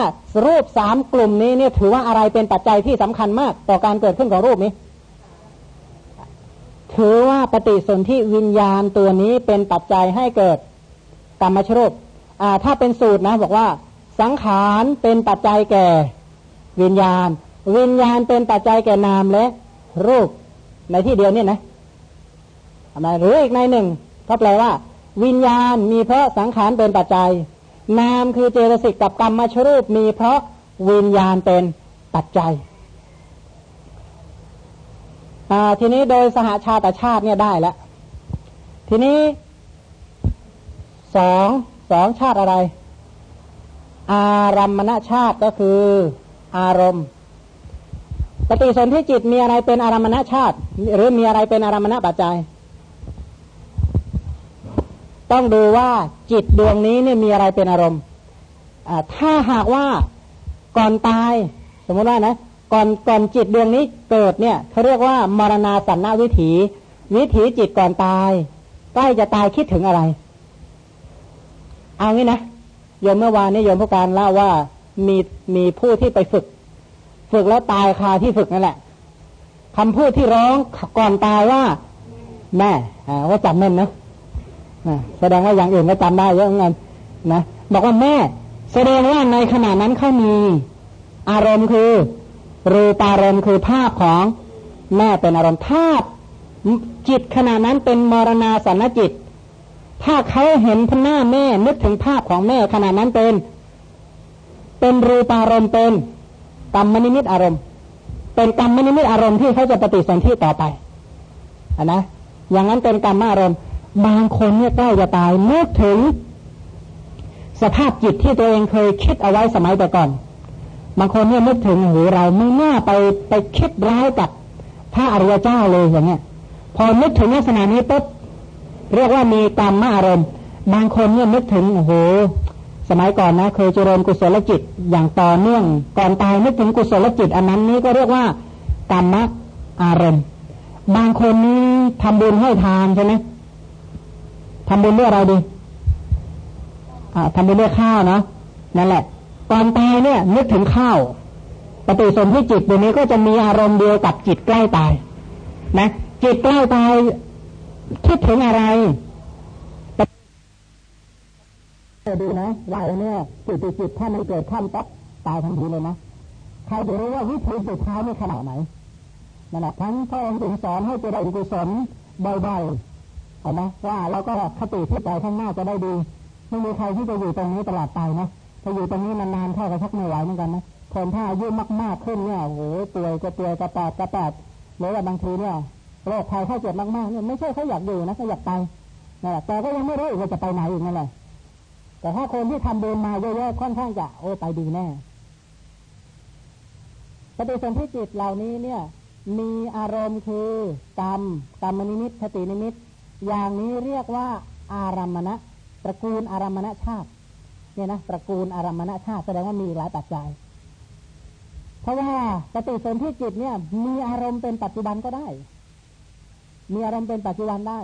A: รูปสามกลุ่มนี้เนี่ยถือว่าอะไรเป็นปัจจัยที่สำคัญมากต่อการเกิดขึ้นของรูปนี้ ถือว่าปฏิสนธิวิญญาณตัวนี้เป็นปัจจัยให้เกิดกรรมชรูปอ่าถ้าเป็นสูตรนะบอกว่าสังขารเป็นปัจจัยแก่วิญญาณ วิญญาณเป็นปัจจัยแก่นามและรูปในที่เดียวเนี่ยนะ นะหรืออีกในหนึ่ง ก็แปลว่า วิญญาณมีเพราะสังขารเป็นปัจจัย นามคือเจตสิกกับกรรมมาชรูปมีเพราะวิญญาณเป็นปัจจัยทีนี้โดยสหาชาติชาติเนี่ยได้แล้ว ทีนี้สองสองชาติอะไร อารมณชาติก็คืออารมณ์ ปฏิสนธิจิตมีอะไรเป็นอารมณชาติ หรือมีอะไรเป็นอารมณปัจจัย ต้องดูว่าจิตดวงนี้เนี่ยมีอะไรเป็นอารมณ์ถ้าหากว่าก่อนตาย สมมติว่านะก่อนก่อนจิตดวงนี้เกิดเนี่ยเขาเรียกว่ามรณาสันนวิถี วิถีจิตก่อนตายใกล้จะตายคิดถึงอะไร เอางี้นะโยมเมื่อวานนี้โยมผู้การเล่าว่ามีมีผู้ที่ไปฝึก ฝึกแล้วตายคาที่ฝึกนั่นแหละคำพูดที่ร้องก่อนตายว่า แม่ว่าจำแม่นนะ แสดงว่าอย่างอื่นก็จำได้เยอะเหมือนนนะบอกว่าแม่แสดงว่าในขณะนั้นเขามี อารมณ์คือ รูปารมณ์คือภาพของแม่เป็นอารมณ์ภาพจิตขณะนั้นเป็นมรณาสันจิต ถ้าเขาเห็นพหน้าแม่นึกถึงภาพของแม่ขณะนั้นเป็น เป็นรูปารมณ์เป็นกรรมนิมิตอารมณ์ เป็นกรรมนิมิตอารมณ์ที่เขาจะปฏิสนธิต่อไปอนนะอย่างนั้นเป็นกรรมอารมณ์ บางคนเนี่ยใกล้จะตายนึกถึง สภาพจิตที่ตัวเองเคยคิดเอาไว้สมัยแต่ก่อน บางคนเนี่ยนึกถึงโหเราไม่น่าไปไปคิดร้ายกับพระอริยเจ้าเลยอย่างเงี้ย พอนึกถึงลักษณะนี้ปุ๊บเรียกว่ามีกรรมมาอารมณ์ บางคนเนี่ยนึกถึงโอ้โหสมัยก่อนนะเคยเจริญกุศลจิตอย่างต่อเนื่อง ก่อนตายนึกถึงกุศลจิต อันนั้นนี้ก็เรียกว่ากรรมอารมณ์ บางคนนี้ทำบุญให้ทานใช่ไหม ทำบุญด้วยอะไรดีอ่าทำบุญด้วยข้าวนะนั่นแหละก่อนตายเนี่ย นึกถึงข้าวปฏิสนธิจิตตัวนี้ก็จะมีอารมณ์เดียวกับจิตใกล้ตายนะจิตใกล้ตายคิดถึงอะไรดูนะว่าเนี่ยจิตจิตถ้ามันเกิดขั้นปั๊บตายทันทีเลยนะใครจะรู้ว่าวิธีสุดท้ายนี่ขนาดไหนนั่นแหละทั้งพระองค์ถึงสอนให้เจริญกุศลบ่อยๆ เห็นไหมว่าเราก็คติที่ไปข้างหน้าจะได้ดีไม่มีใครที่จะอยู่ตรงนี้ตลอดไปนะถ้าอยู่ตรงนี้นานๆเข้าก็ชักไม่ไหวเหมือนกันนะคนถ้าอายุมากๆขึ้นเนี่ยโอ้โหป่วยก็ป่วยกระปาดกระปาดหรือว่าบางทีเนี่ยโรคภัยไข้เจ็บมากๆเนี่ยไม่ใช่เขาอยากอยู่นะเขาอยากไปนั่นแหละแต่ก็ยังไม่รู้ว่าจะไปไหนอีกนั่นแหละแต่ถ้าคนที่ทำบุญมาเยอะๆค่อนข้างจะโอ้ไปดีแน่ปฏิสนธิจิตเหล่านี้เนี่ย มีอารมณ์คือกรรมกรรมนิมิตคตินิมิต อย่างนี้เรียกว่าอารามณะตระกูลอารามณะชาติ เนี่ยนะตระกูลอารามณะชาติแสดงว่ามีหลายปัจจัย เพราะว่าปฏิสนธิจิตเนี่ย มีอารมณ์เป็นปัจจุบันก็ได้ มีอารมณ์เป็นปัจจุบันได้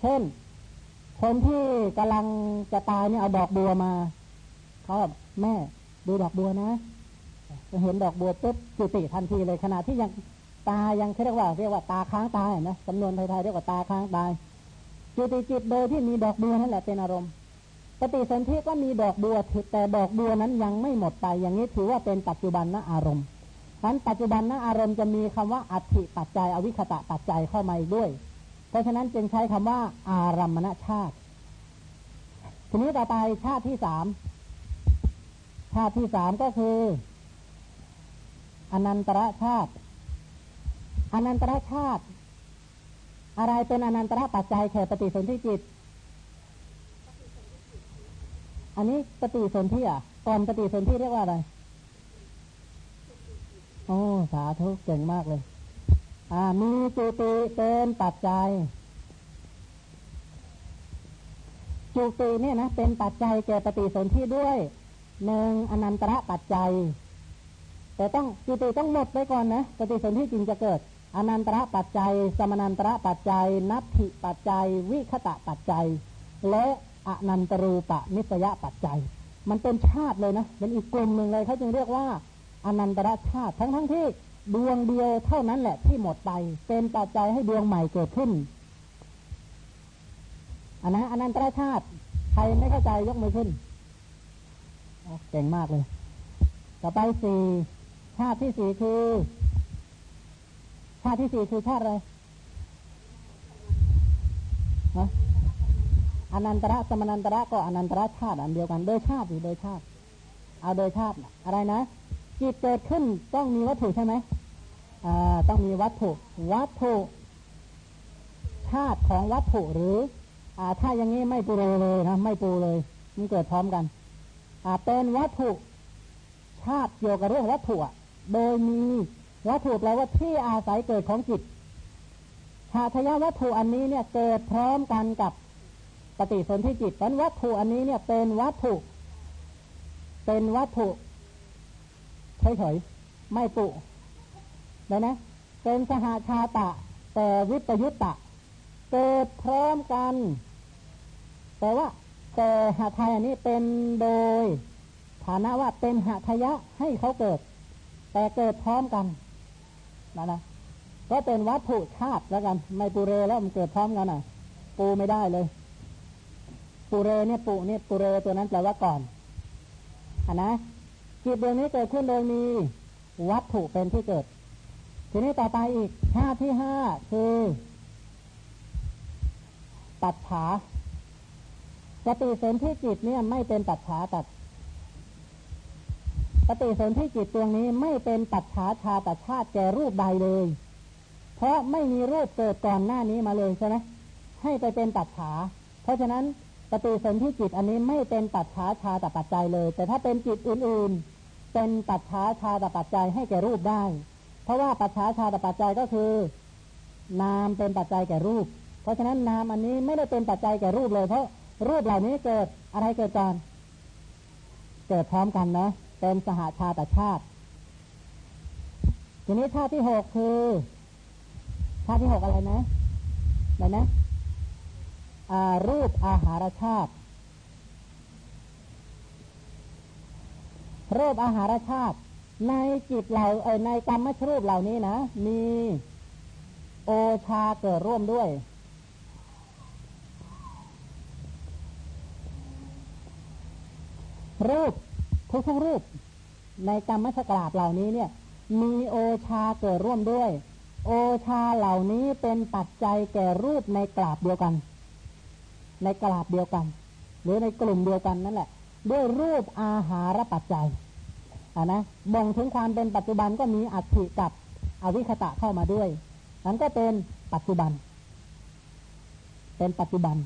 A: เช่น คนที่กำลังจะตายเนี่ยเอาดอกบัวมาเขาแบบแม่ดูดอกบัวนะเห็นดอกบัวปุ๊บจุติทันทีเลยขณะที่ยังตายังเรียกว่าเรียกว่าตาค้างตายนะจำนวนไทยๆเรียกว่าตาค้างตาย จุติจิตโดยที่มีดอกบัวนั่นแหละเป็นอารมณ์ ปฏิสนธิก็มีดอกบัวแต่ดอกบัวนั้นยังไม่หมดไป อย่างนี้ถือว่าเป็นปัจจุบันนอารมณ์นั้นปัจจุบันนอารมณ์จะมีคำว่าอัติปัจจัยอวิคตะปัจจัยเข้ามาด้วย เพราะฉะนั้นจึงใช้คำว่า อารัมมณชาติ ทีนี้ต่อไปชาติที่สามชาติที่สามก็คือ อนันตระชาติ อนันตระชาติ อะไรเป็นอนันตระปัจจัยแก่ปฏิสนธิจิต อันนี้ปฏิสนธิอะก่อนปฏิสนธิเรียกว่าอะไร โอ้สาธุเก่งมากเลย อ่า มีจุติเป็นปัจจัย จุติเนี่ยนะเป็นปัจจัยแก่ปฏิสนธิด้วยหนึ่งอนันตระปัจจัย แต่ต้องจุติต้องหมดไปก่อนนะปฏิสนธิจริงจะเกิด อนันตระปัจจัย สมนันตระปัจจัย นัตถิปัจจัย วิคตะปัจจัย และอนันตรูปะนิสยปัจจัย มันเป็นชาติเลยนะเป็นอีกกลุ่มหนึ่งเลยเขาจึงเรียกว่า อนันตระชาติทั้งทั้งที่ดวงเดียวเท่านั้นแหละที่หมดไป เป็นปัจจัยให้ดวงใหม่เกิดขึ้นอันนะอนันตระชาติ ใครไม่เข้าใจยกมือขึ้นเก่งมากเลย ต่อไปสี่ชาติที่สี่คือ ชาติที่สี่คือชาติอะไรฮะอนันตระสมนันตระก็อนันตระชาติอันเดียวกัน โดยชาติโดยชาติ เอาโดยชาติอะไรนะจิตเกิดขึ้นต้องมีวัตถุใช่ไหมต้องมีวัตถุ วัตถุชาติของวัตถุหรืออ่าถ้าอย่างนี้ไม่ปูเลยนะไม่ปูเลยมันเกิดพร้อมกันอ่าเป็นวัตถุ ชาติเกี่ยวกับเรื่องวัตถุโดยมี วัตถุแปลว่าที่อาศัยเกิดของจิตหาทยาวัตถุอันนี้เนี่ยเกิดพร้อมกันกับปฏิสนธิจิตเพราะวัตถุอันนี้เนี่ยเป็นวัตถุ เป็นวัตถุเฉยๆไม่ปุเลยนะ เป็นสหาชาตะ แต่วิปยุตตะ เกิดพร้อมกัน แต่ว่า แต่หาไทยอันนี้เป็นโดย ฐานะว่าเป็นหาทยะให้เขาเกิด แต่เกิดพร้อมกัน นะนะก็เป็นวัตถุชาติแล้วกัน ไม่ปูเรแล้วมันเกิดพร้อมกันอะ ปูไม่ได้เลย ปูเรเนี่ยปูเนี่ยปูเรตัวนั้นแปลว่าก่อนอันนะจิตดวงนี้เกิดขึ้นโดยมีวัตถุเป็นที่เกิด ทีนี้ต่อไปอีกชาติที่ห้าคือตัดขาสติสนที่จิตเนี่ยไม่เป็นตัดขาตัด ปฏิสนธิจิตตรงนี้ไม่เป็นปัจฉาชาตชาติแก่รูปใดเลย เพราะไม่มีรูปเกิดก่อนหน้านี้มาเลยใช่ไหมให้ไปเป็นปัจฉา เพราะฉะนั้นปฏิสนธิจิตอันนี้ไม่เป็นปัจฉาชาตปัจจัยเลย แต่ถ้าเป็นจิตอื่นๆ เป็นปัจฉาชาตปัจจัยให้แก่รูปได้ เพราะว่าปัจฉาชาตปัจจัยก็คือ นามเป็นปัจจัยแก่รูป เพราะฉะนั้นนามอันนี้ไม่ได้เป็นปัจจัยแก่รูปเลย เพราะรูปเหล่านี้เกิดอะไรเกิดก่อนเกิดพร้อมกันนะ เป็นสหาชาติชาติ ทีนี้ชาติที่หกคือชาติที่หกอะไรนะอะไรนะอารูปอาหารชาติ รูปอาหารชาติ ในจิตเราเอในกรรมชรูปเหล่านี้นะ มีโอชาเกิดร่วมด้วย รูป ทุกทุกรูปในกรรมสกราบเหล่านี้เนี่ย มีโอชาเกิดร่วมด้วย โอชาเหล่านี้เป็นปัจจัยแก่รูปในกราบเดียวกัน ในกราบเดียวกัน หรือในกลุ่มเดียวกันนั่นแหละ ด้วยรูปอาหารปัจจัยอ่านะบ่งถึงความเป็นปัจจุบันก็มีอัติกับอวิคตะเข้ามาด้วยนั้นก็เป็นปัจจุบัน เป็นปัจจุบัน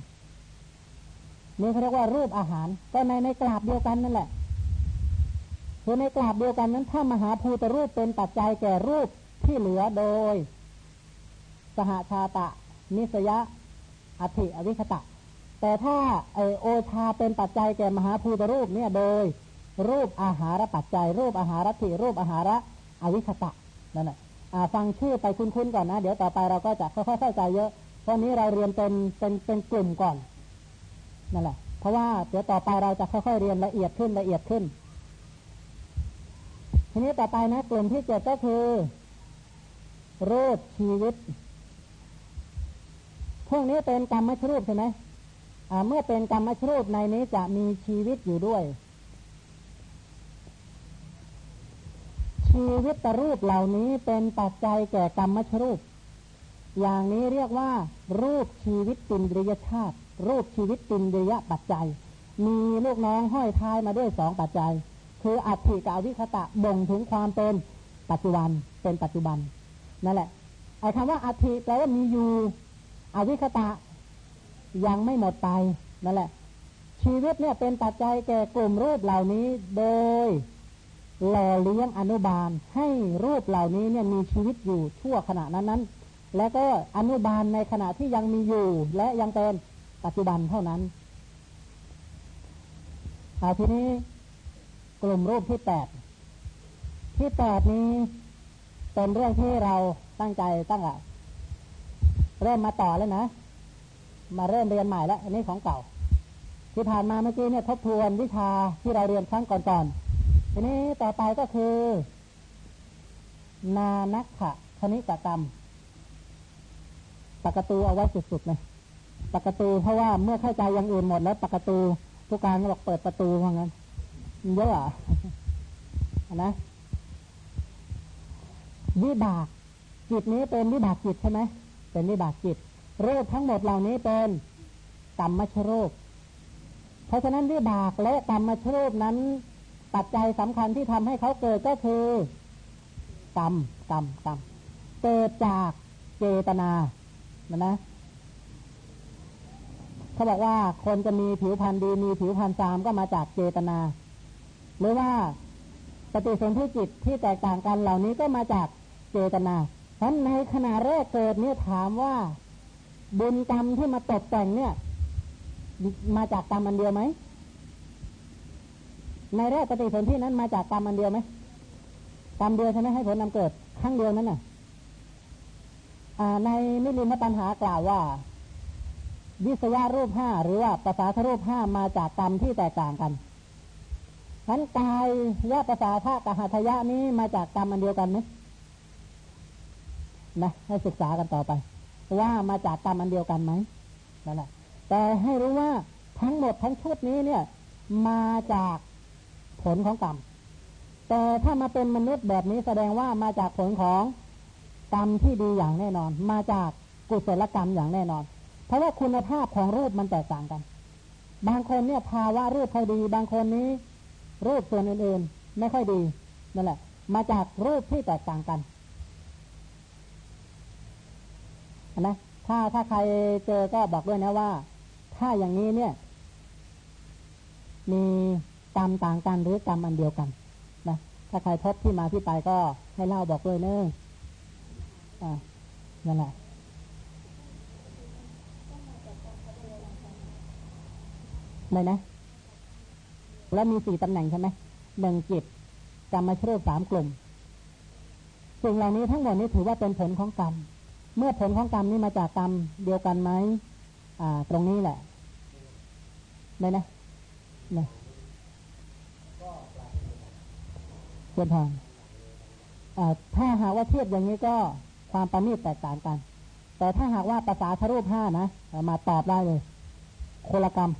A: นี่เขาเรียกว่ารูปอาหาร ก็ในในกราบเดียวกันนั่นแหละ คือในกราบเดียวกันนั้นถ้ามหาภูตรูปเป็นปัจจัยแก่รูปที่เหลือโดย สหชาตะ นิสยะอธิอวิคตะ แต่ถ้าไอโอชาเป็นปัจจัยแก่มหาภูตรูปเนี่ยโดย รูปอาหารปัจจัย รูปอาหารถิรูปอาหารอวิคตะนั่นแหละฟังชื่อไปคุ้นๆก่อนนะ เดี๋ยวต่อไปเราก็จะค่อยๆเข้าใจเยอะเพราะนี้เราเรียนเป็นเป็นเป็นกลุ่มก่อนนั่นแหละ เพราะว่าเดี๋ยวต่อไปเราจะค่อยๆเรียนละเอียดขึ้นละเอียดขึ้น ทีนี้ต่อไปนะกลุ่มที่เจ็ดก็คือรูปชีวิต พวกนี้เป็นกรรมชรูปใช่ไหมเมื่อเป็นกรรมชรูปในนี้จะมีชีวิตอยู่ด้วย ชีวิตรูปเหล่านี้เป็นปัจจัยแก่กรรมมชรูป อย่างนี้เรียกว่า รูปชีวิตตินริยชาติ รูปชีวิตตินริยปัจจัย มีลูกน้องห้อยท้ายมาด้วยสองปัจจัย คืออัตถิกับวิคตะบ่งถึงความเป็นปัจจุบันเป็นปัจจุบันนั่นแหละไอ้คำว่าอัฐิแปลว่ามีอยู่อวิคตะยังไม่หมดไปนั่นแหละ ชีวิตเนี่ยเป็นปัจจัยแก่กลุ่มรูปเหล่านี้โดยหล่อเลี้ยงอนุบาลให้รูปเหล่านี้เนี่ยมีชีวิตอยู่ชั่วขณะนั้นนั้น และก็อนุบาลในขณะที่ยังมีอยู่ และยังเป็นปัจจุบันเท่านั้นอาทีนี้ ลุ่มรูปที่แปดที่แปดนี้ เป็นเรื่องที่เราตั้งใจตั้งอะเริ่มมาต่อแล้วนะ มาเริ่มเรียนใหม่แล้ว อันนี้ของเก่า ที่ผ่านมาเมื่อกี้เนี่ยทบทวนวิชาที่เราเรียนครั้งก่อนๆทีนี้ต่อไปก็คือ นานักขะคณิกกรรมปกตูเอาไว้สุดๆเลยปกตูเพราะว่าเมื่อเข้าใจอย่างอื่นหมดแล้วปกตูทุกการบอกเปิดประตูว่างั้น เยอะอะนะวิบากจิตนี้เป็นวิบากจิตใช่ไหมเป็นวิบากจิตโรคทั้งหมดเหล่านี้เป็นกรรมมชโรค เพราะฉะนั้นวิบากและกรรมมชโรคนั้นปัจจัยสำคัญที่ทำให้เขาเกิดก็คือกรรมกรรมกรรมเกิดจากเจตนานะนะเขาบอกว่าคนจะมีผิวพรรณดีมีผิวพรรณซามก็มาจากเจตนา หรือว่าปฏิสนธิจิตที่แตกต่างกันเหล่านี้ก็มาจากเจตนาเพราะในขณะแรกเกิดเนี่ยถามว่า บุญกรรมที่มาตกแต่งเนี่ย มาจากกรรมอันเดียวไหมในแรกปฏิสนธินั้นมาจากกรรมอันเดียวไหมกรรมเดียวใช่ไหมให้ผลนำเกิดครั้งเดียวนั้นน่ะในมิลิมตัญหากล่าวว่า วิสยารูปห้าหรือว่าภาษาทรูปห้ามาจากกรรมที่แตกต่างกัน ทั้นกายยะภาษาธาตุหัตยะนี้มาจากกรรมอันเดียวกันไหมนะให้ศึกษากันต่อไป ว่ามาจากกรรมอันเดียวกันไหมนั่นแหละแต่ให้รู้ว่าทั้งหมดทั้งชุดนี้เนี่ย มาจากผลของกรรมแต่ถ้ามาเป็นมนุษย์แบบนี้แสดงว่ามาจากผลของกรรมที่ดีอย่างแน่นอน มาจากกุศลกรรมอย่างแน่นอน เพราะว่าคุณภาพของรูปมันแตกต่างกัน บางคนเนี่ยภาวะรูปพอดี บางคนนี้ รูปส่วนอื่นๆ ไม่ค่อยดีนั่นแหละ มาจากรูปที่แตกต่างกันนะถ้าถ้าใครเจอก็บอกด้วยนะว่า ถ้าอย่างนี้เนี่ย มีกรรมต่างกันหรือกรรมอันเดียวกันนะถ้าใครพบที่มาที่ไปก็ให้เล่าบอกด้วยเนอะอ่านั่นแหละเลยนะ แล้วมีสี่ตำแหน่งใช่ไหมหนึ่งจิตกรรมเชื่อสามกลุ่มสิ่งเหล่านี้ทั้งหมดนี้ถือว่าเป็นผลของกรรม เมื่อผลของกรรมนี้มาจากกรรมเดียวกันไหมอ่า ตรงนี้แหละได้นะนะเพื่อนทางถ้าหากว่าเทียบอย่างนี้ก็ความประณีตแตกต่างกัน แต่ถ้าหากว่าภาษาทรูปห้านะมาตอบได้เลยโคลกรรม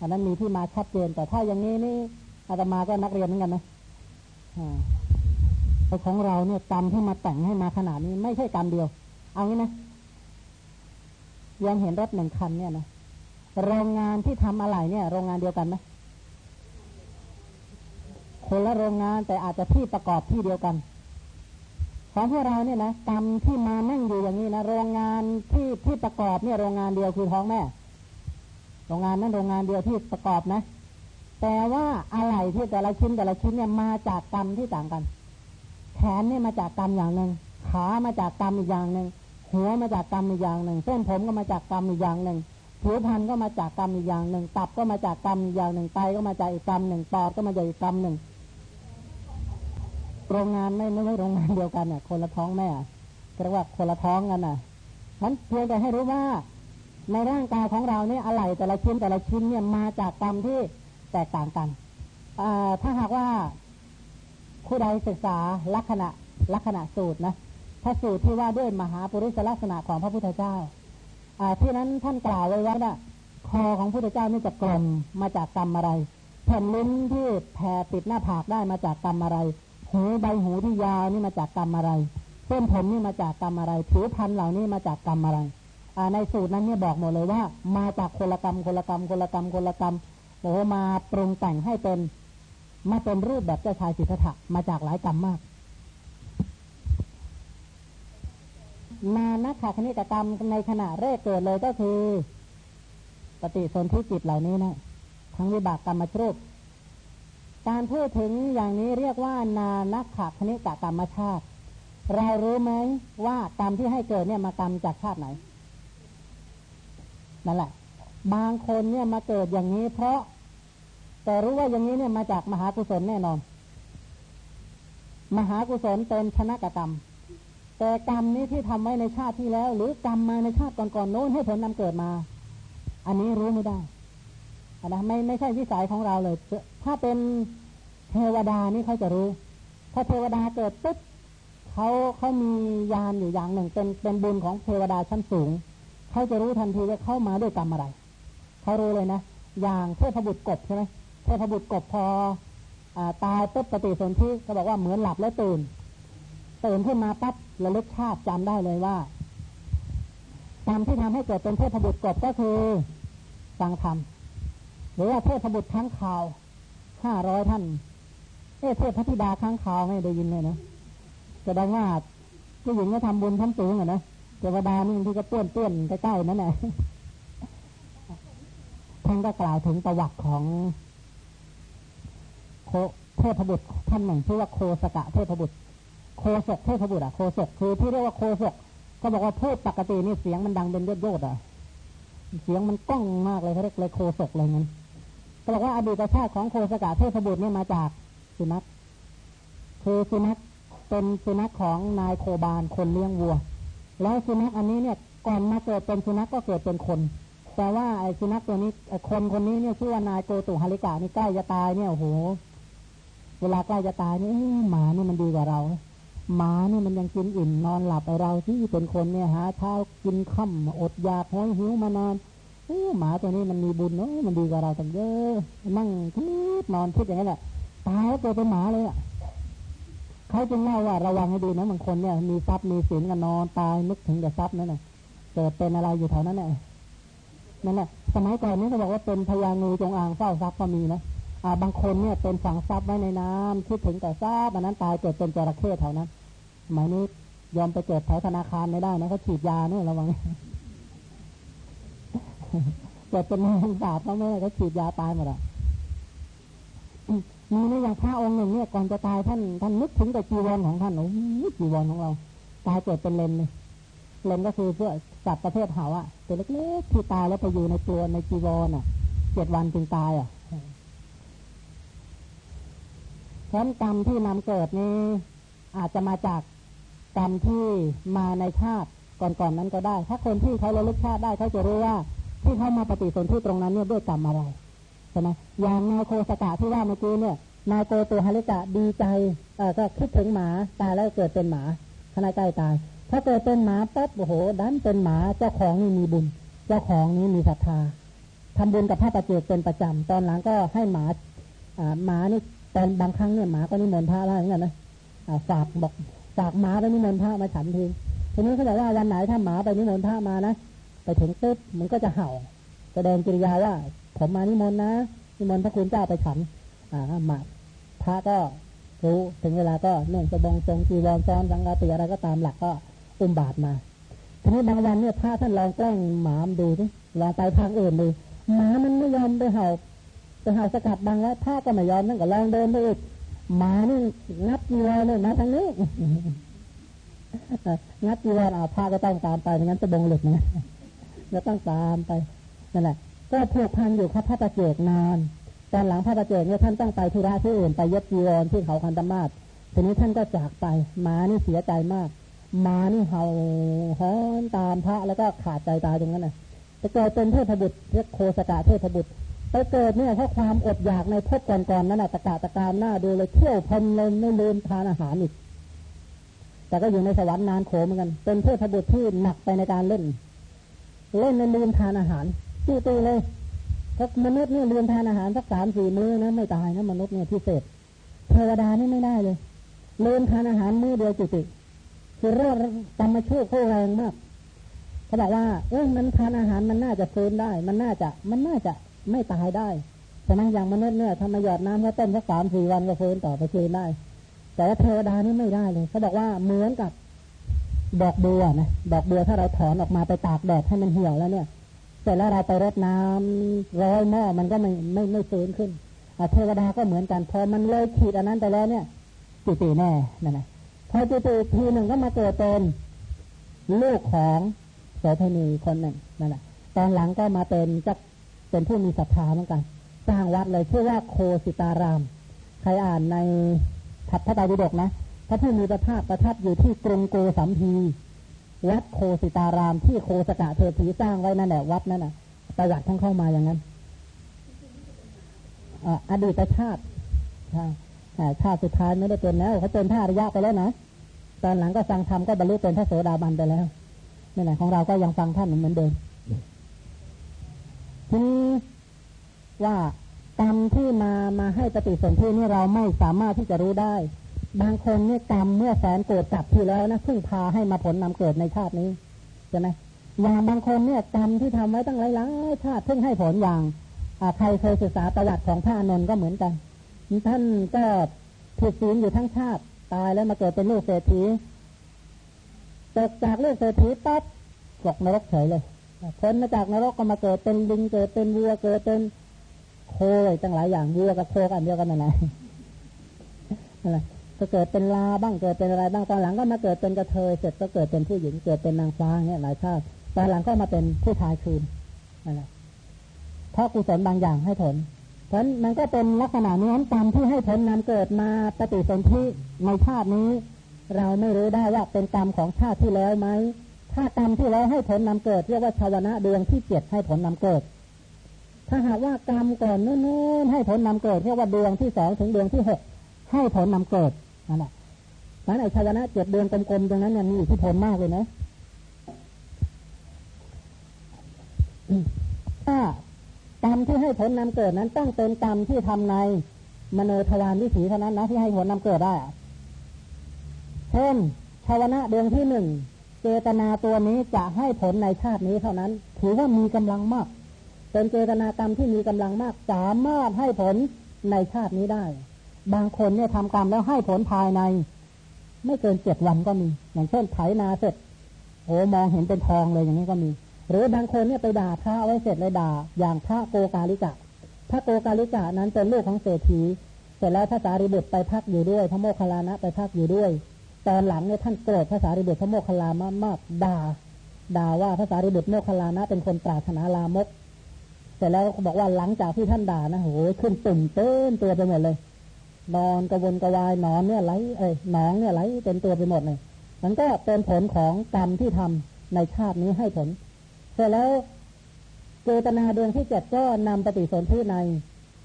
A: อันนั้นมีที่มาชัดเจน แต่ถ้าอย่างนี้นี่อาตมาก็นักเรียนเหมือนกันนะอ่ของเราเนี่ยกรรมที่มาแต่งให้มาขนาดนี้ ไม่ใช่กรรมเดียว เอางี้นะยังเห็นรถหนึ่งคันเนี่ยนะโรงงานที่ทำอะไรเนี่ย โรงงานเดียวกันไหมคนละโรงงานแต่อาจจะที่ประกอบที่เดียวกัน ของพวกเราเนี่ยนะกรรมที่มานั่งอยู่อย่างนี้นะโรงงานที่ที่ประกอบเนี่ยโรงงานเดียวคือท้องแม่ โรงงานนั้นโรงงานเดียวที่ประกอบนะ แต่ว่าอะไรที่แต่ละชิ้นแต่ละชิ้นเนี่ยมาจากกรรมที่ต่างกัน แขนเนี่ยมาจากกรรมอย่างหนึ่งขามาจากกรรมอีกอย่างหนึ่งหัวมาจากกรรมอีกอย่างหนึ่งเส้นผมก็มาจากกรรมอีกอย่างหนึ่งผิวพรรณก็มาจากกรรมอีกอย่างหนึ่งตับก็มาจากกรรมอีกอย่างหนึ่งไตก็มาจากอีกกรรมหนึ่งปอดก็มาจากอีกกรรมหนึ่งโรงงานไม่ไม่ใช่โรงงานเดียวกันเนี่ยคนละท้องแม่เรียกว่าคนละท้องกันน่ะนั้นเพียงแต่ให้รู้ว่า ในร่างกายของเราเนี่ยอะไรแต่ละชิ้นแต่ละชิ้นเนี่ยมาจากกรรมที่แตกต่างกันถ้าหากว่าผู้ใดศึกษาลักษณะลักษณะสูตรนะถ้าสูตรที่ว่าด้วยมหาปุริสลักษณะของพระพุทธเจ้าที่นั้นท่านกล่าวไว้ว่าคอของพระพุทธเจ้านี่จะกลมมาจากกรรมอะไรแผ่นลิ้นที่แผ่ปิดหน้าผากได้มาจากกรรมอะไร หูใบหูที่ยาวนี่มาจากกรรมอะไรเส้นผมนี่มาจากกรรมอะไรผิวพรรณเหล่านี้มาจากกรรมอะไร ในสูตรนั้นเนี่ยบอกหมดเลยว่า มาจากคนละกรรมคนละกรรมคนละกรรมคนละกรรมโอ้มาปรุงแต่งให้เป็นมาเป็นรูปแบบเจ้าชายสิทธัตถะมาจากหลายกรรมมาก นานักขคณิกกรรมในขณะแรกเกิดเลยก็คือ ปฏิสนธิจิตเหล่านี้นะทั้งวิบากกรรมชรูปการพูดถึงอย่างนี้เรียกว่า นานักขคณิกกรรมชาติ เรารู้ไหมว่ากรรมที่ให้เกิดเนี่ยมากรรมจากชาติไหน นั่นแหละ บางคนเนี่ยมาเกิดอย่างนี้ เพราะ แต่รู้ว่าอย่างนี้เนี่ยมาจากมหากุศลแน่นอน มหากุศลเป็นชนะกรรม แต่กรรมนี้ที่ทำไว้ในชาติที่แล้ว หรือกรรมมาในชาติก่อนๆโน้นให้ผลนำเกิดมา อันนี้รู้ไม่ได้นะไม่ไม่ใช่วิสัยของเราเลย ถ้าเป็นเทวดานี่เขาจะรู้ ถ้าเทวดาเกิดปุ๊บเขาเขามียานอยู่อย่างหนึ่งเป็นเป็นบุญของเทวดาชั้นสูง เขาจะรู้ทันทีว่าเข้ามาด้วยกรรมอะไรเขารู้เลยนะอย่างเทพบุตรกบใช่ไหมเทพบุตรกบพออตายปุ๊บปฏิสนธิก็บอกว่าเหมือนหลับแล้วตื่นตื่นขึ้นมาปั๊บระลึกชาติจำได้เลยว่ากรรมที่ทำให้เกิดเป็นเทพบุตรกบก็คือฟังธรรมหรือว่าเทพบุตรทั้งข่าวห้าร้อยท่านเอเทพพระธิดาข้างข่าวไม่ได้ยินเลยนะแสดงว่าผู้หญิงก็ทำบุญทั้งสูงอะนะ เทวดานี่ที่ก็เปื้อนเปื้อนใกล้ๆนั่นแหละท่านก็กล่าวถึงประวัติของโคเทพบุตรท่านหนึ่งชื่อว่าโคสกะเทพบุตร โคศกเทพบุตรอะโคศกคือที่เรียกว่าโคศกก็บอกว่าพูดปกตินี่เสียงมันดังเป็นยอดยอดอะเสียงมันก้องมากเลยเขาเรียกเลยโคศกอะไรเงี้ยก็บอกว่าอดีตชาติของโคสกะเทพบุตรเนี่ยมาจากสุนัขคือสุนัขเป็นสุนัขของนายโคบาลคนเลี้ยงวัว แล้วสุนัขอันนี้เนี่ยก่อนมาเกิดเป็นสุนัขก็เกิดเป็นคน แต่ว่าไอ้สุนัขตัวนี้คนคนนี้เนี่ยชื่อว่านายโกตุฮาริกานี่ใกล้จะตายเนี่ยโอ้โหเวลาใกล้จะตายนี่หมาเนี่ยมันดีกว่าเราหมาเนี่ยมันยังกินอิ่มนอนหลับไปเราที่เป็นคนเนี่ยหาเช้ากินค่ำอดอยากห้อยหิวมานานหมาตัวนี้มันมีบุญเนาะมันดีกว่าเราตั้งเยอะนั่งคิดนอนคิดอย่างนี้แหละตายแล้วเกิดเป็นหมาเลยอะ เขาจึงเล่าว่าระวังให้ดีนะบางคนเนี่ยมีทรัพย์มีสินกันนอนตายนึกถึงแต่ทรัพย์นั่นแหละเกิดเป็นอะไรอยู่แถวนั้นแหละนั่นแหละสมัยก่อนนี้เขาบอกว่าเป็นพญางูจงอางเฝ้าทรัพย์ก็มีนะอ่าบางคนเนี่ยเป็นฝังทรัพย์ไว้ในน้ำคิดถึงแต่ทรัพย์อันนั้นตายเกิดเป็นจระเข้แถวนั้นสมัยนี้ยอมไปเกิดแถวธนาคารไม่ได้นะเขาฉีดยาเนี่ยระวังเกิดเป็นแมงสาบเขาไม่ได้เขาฉีดยาตายหมดอะ มีนี่อย่างพระองค์หนึ่งเนี่ยก่อนจะตายท่านท่านนึกถึงแต่จีวรของท่านโอ้จีวรของเราตายเกิดเป็นเลนเลยเลนก็คือเพื่อสัตว์ประเภทเหาอะตัวเล็กๆที่ตายแล้วไปอยู่ในตัวในจีวรอะเจ็ดวันจึงตายอะเพราะกรรมที่นำเกิดนี้อาจจะมาจากกรรมที่มาในชาติก่อนๆนั้นก็ได้ ถ้าคนที่เขาระลึกชาติได้เขาจะรู้ว่าที่เขามาปฏิสนธิตรงนั้นเนี่ยด้วยกรรมอะไร ช่ไหมอย่างนายโคสกะที่ว่าเมื่อกี้เนี่ยนายโกโตฮาริกะดีใจเออก็คิดถึงหมาตายแล้วเกิดเป็นหมาขณะใกล้ตายถ้าเกิดเป็นหมาปั๊บโอ้โหดันเป็นหมาเจ้าของนี่มีบุญ เจ้าของนี้มีศรัทธาทำบุญกับพระประเจกเป็นประจำตอนหลังก็ให้หมาอ่าหมานี่ตอนบางครั้งเนี่ยหมาก็นิมนต์พระอะไรอย่างเงี้ยนะฝากบอกฝากหมาไปนิมนต์พระมาฉันทีทีนี้เขาบอกว่าวันไหนถ้าหมาไปนิมนต์พระมานะไปถึงตึ๊บมันก็จะเห่าแสดงกิริยาว่า ผมมานิมนต์นะนิมนต์พระคุณเจ้าไปฉัน อ่ามาพระก็รู้ถึงเวลาก็เนื่องจะบงทรงจีวรซ้อนสังกาติอะไรก็ตามหลักก็อุ้มบาตรมาทีนี้บางวันเนี่ยพระท่านลองแกล้งหมามดูสิลองไปทางอื่นดูหมามันไม่ยอมไปเห่าไปเห่าสกัดบังแล้วพระก็ไม่ยอมนั่นก็ลองเดินไปอีกหมานี่งับจีวรเลยมาทางนี้งัดจีวรเอาผ้าก็ต้องตามไปไม่งั้นจะบงหลุดนะจะต้องตามไปนั่นแหละ ก็ผูกพันอยู่คับพระตะเจกนานแตอนหลังพระตะเจกเนี่ยท่านต้องไปธุระที่อื่นไปเย็บจีวรที่เขาคันธมาศทีนี้ท่านก็จากไปหมานี่เสียใจมากหมานี่เห่าฮ้อนตามพระแล้วก็ขาดใจตายตรงนั้นน่ะไปเกิดเป็นเทพบุตรเรียกโคสกะเทพบุตรไปเกิดเนี่ยเพราะความอดอยากในภพก่อนๆนั่นแหะตะกาตะการหน้าดูเลยเที่ยวพนเลยไม่ลืมทานอาหารอีกแต่ก็อยู่ในสวรรค์นานโขเหมือนกัน เป็นเทพบุตรที่หนักไปในการเล่น เล่นในลืมทานอาหาร ตีตีเลยถ้ามนุษย์เนี่ลืมทานอาหารสักสามสี่มื้อนะไม่ตายนะมนุษย์เนี่ยพิเศษเทวดานี่ไม่ได้เลยลืมทานอาหารมื้อเดียวจุติคือเรื่องกรรมชั่วโคแรงมากเขาบอกว่า เอ้ยมันทานอาหารมันน่าจะฟื้นได้ มันน่าจะมันน่าจะไม่ตายได้ใช่ไหมอย่างมนุษย์เนี่ยทำมาหยอดน้ำก็ต้มสักสามสี่วันก็ฟื้นต่อไปฟื้นได้ แต่ว่าเทวดานี่ไม่ได้เลยเขาบอกว่าเหมือนกับดอกบัวนะดอกบัวถ้าเราถอนออกมาไปตากแดดให้มันเหี่ยวแล้วเนี่ย ร็จแล้วเราไปรดน้ำร้อยหม้อมันก็ไม่ไม่ไม่ฟื้นขึ้นเทวดาก็เหมือนกันพอมันเลยขีดอันนั้นไปแล้วเนี่ยจิติแน่นั่นแหละพอจิติทีหนึ่งก็มาเกิดเป็นลูกของโสเภณีคนหนึ่งนั่นแหละตอนหลังก็มาเป็นจะเป็นผู้มีศรัทธาเหมือนกัน สร้างวัดเลยชื่อว่าโคสิตาราม ใครอ่านในถัดพระไตรปิฎกนะพระผู้มีพระภาคประทับอยู่ที่กรุงโกสัมพี วัดโคสิตารามที่โคสกะเทพีสร้างไว้นั่นแหละวัดนั่นน่ะประวัติทั้งเข้ามาอย่างนั้นอดีตชาติชาติสุดท้ายไม่ได้เป็นแล้วเขาเป็นพระอริยะไปแล้วนะตอนหลังก็ฟังธรรมก็บรรลุเป็นพระโสดาบันไปแล้วนี่แหละของเราก็ยังฟังท่านเหมือนเดิมทีนี้ว่ากรรมที่มามาให้ปฏิสนธินี่เราไม่สามารถที่จะรู้ได้ บางคนเนี่ยกรรมเมื่อแสนเกิดจับที่แล้วนะพึ่งพาให้มาผลนำเกิดในชาตินี้ใช่ไหมอย่างบางคนเนี่ยกรรมที่ทำไว้ตั้งหลายๆชาติเพิ่งให้ผลอย่างใครเคยศึกษาประวัติของพระนนท์ก็เหมือนกันท่านก็ถูกศีลอยู่ทั้งชาติ ตายแล้วมาเกิดเป็นลูกเศรษฐีตกจากลูกเศรษฐีปั๊บตกนรกเฉยเลยพ้นมาจากนรกก็มาเกิดเป็นลิงเกิดเป็นวัวเกิดเป็นโคเลยตั้งหลายอย่างวัวกับโคกันเดียวกันนั่นแหละนั่นแหละ ก็เกิดเป็นลาบ้างเกิดเป็นอะไรบ้างตอนหลังก็มาเกิดเป็นกระเทยเสร็จก็เกิดเป็นผู้หญิงเกิดเป็นนางฟ้าเนี่ยหลายชาติตอนหลังก็มาเป็นผู้ชายคืนนั่นแหละเพราะกุศลบางอย่างให้ผลเพราะมันก็เป็นลักษณะนี้กรรมที่ให้ผลนำเกิดมาปฏิสนธิในชาตินี้ เราไม่รู้ได้ว่าเป็นกรรมของชาติที่แล้วไหมถ้ากรรมที่แล้วให้ผลนำเกิด เรียกว่าชาวนะเดวงที่เจ็ดให้ผลนำเกิด ถ้าหากว่ากรรมก่อนนู้นให้ผลนำเกิด เรียกว่าดวงที่สองถึงดวงที่หกให้ผลนำเกิด นั่นแหละนั้นไอ้ชาวนะเจ็ดเดวงกลมๆตรงนั้นเนี่ยมีอิทธิพลมากเลยนะถ้ากรรมที่ให้ผลนำเกิดนั้นต้องเป็นกรรมที่ทำในมโนทวารวิถีเท่านั้นนะที่ให้ผลนำเกิดได้เช่นชาวนะดวงที่หนึ่งเจตนาตัวนี้จะให้ผลในชาตินี้เท่านั้น ถือว่ามีกำลังมาก เป็นเจตนากรรมที่มีกำลังมาก สามารถให้ผลในชาตินี้ได้ บางคนเนี่ยทำกรรมแล้วให้ผลภายใน ไม่เกินเจ็ดวันก็มี อย่างเช่นไถนาเสร็จโอ้มองเห็นเป็นทองเลยอย่างนี้ก็มี หรือบางคนเนี่ยไปด่าพระไว้เสร็จเลยด่า อย่างพระโกกาลิกะพระโกกาลิกะนั้นเป็นลูกของเศรษฐีเสร็จแล้วพระสารีบุตรไปพักอยู่ด้วย พระโมคคัลลานะไปพักอยู่ด้วย ตอนหลังเนี่ยท่านโกรธพระสารีบุตรพระโมคคัลลามามากด่าด่าว่าพระสารีบุตรโมคคัลลานะเป็นคนปราถนาลามก เสร็จแล้วบอกว่าหลังจากที่ท่านด่านะโหขึ้นตุ่มเต้นตัวไปหมดเลย นอนกระวนกระวายนอนเนี่ยไหลเอ้ยหนองเนี่ยไหลเต็มตัวไปหมดเลยมันก็เป็นผลของกรรมที่ทำในชาตินี้ให้ผล เสร็จแล้วเจตนาดวงที่เจ็ดก็นำปฏิสนธิใน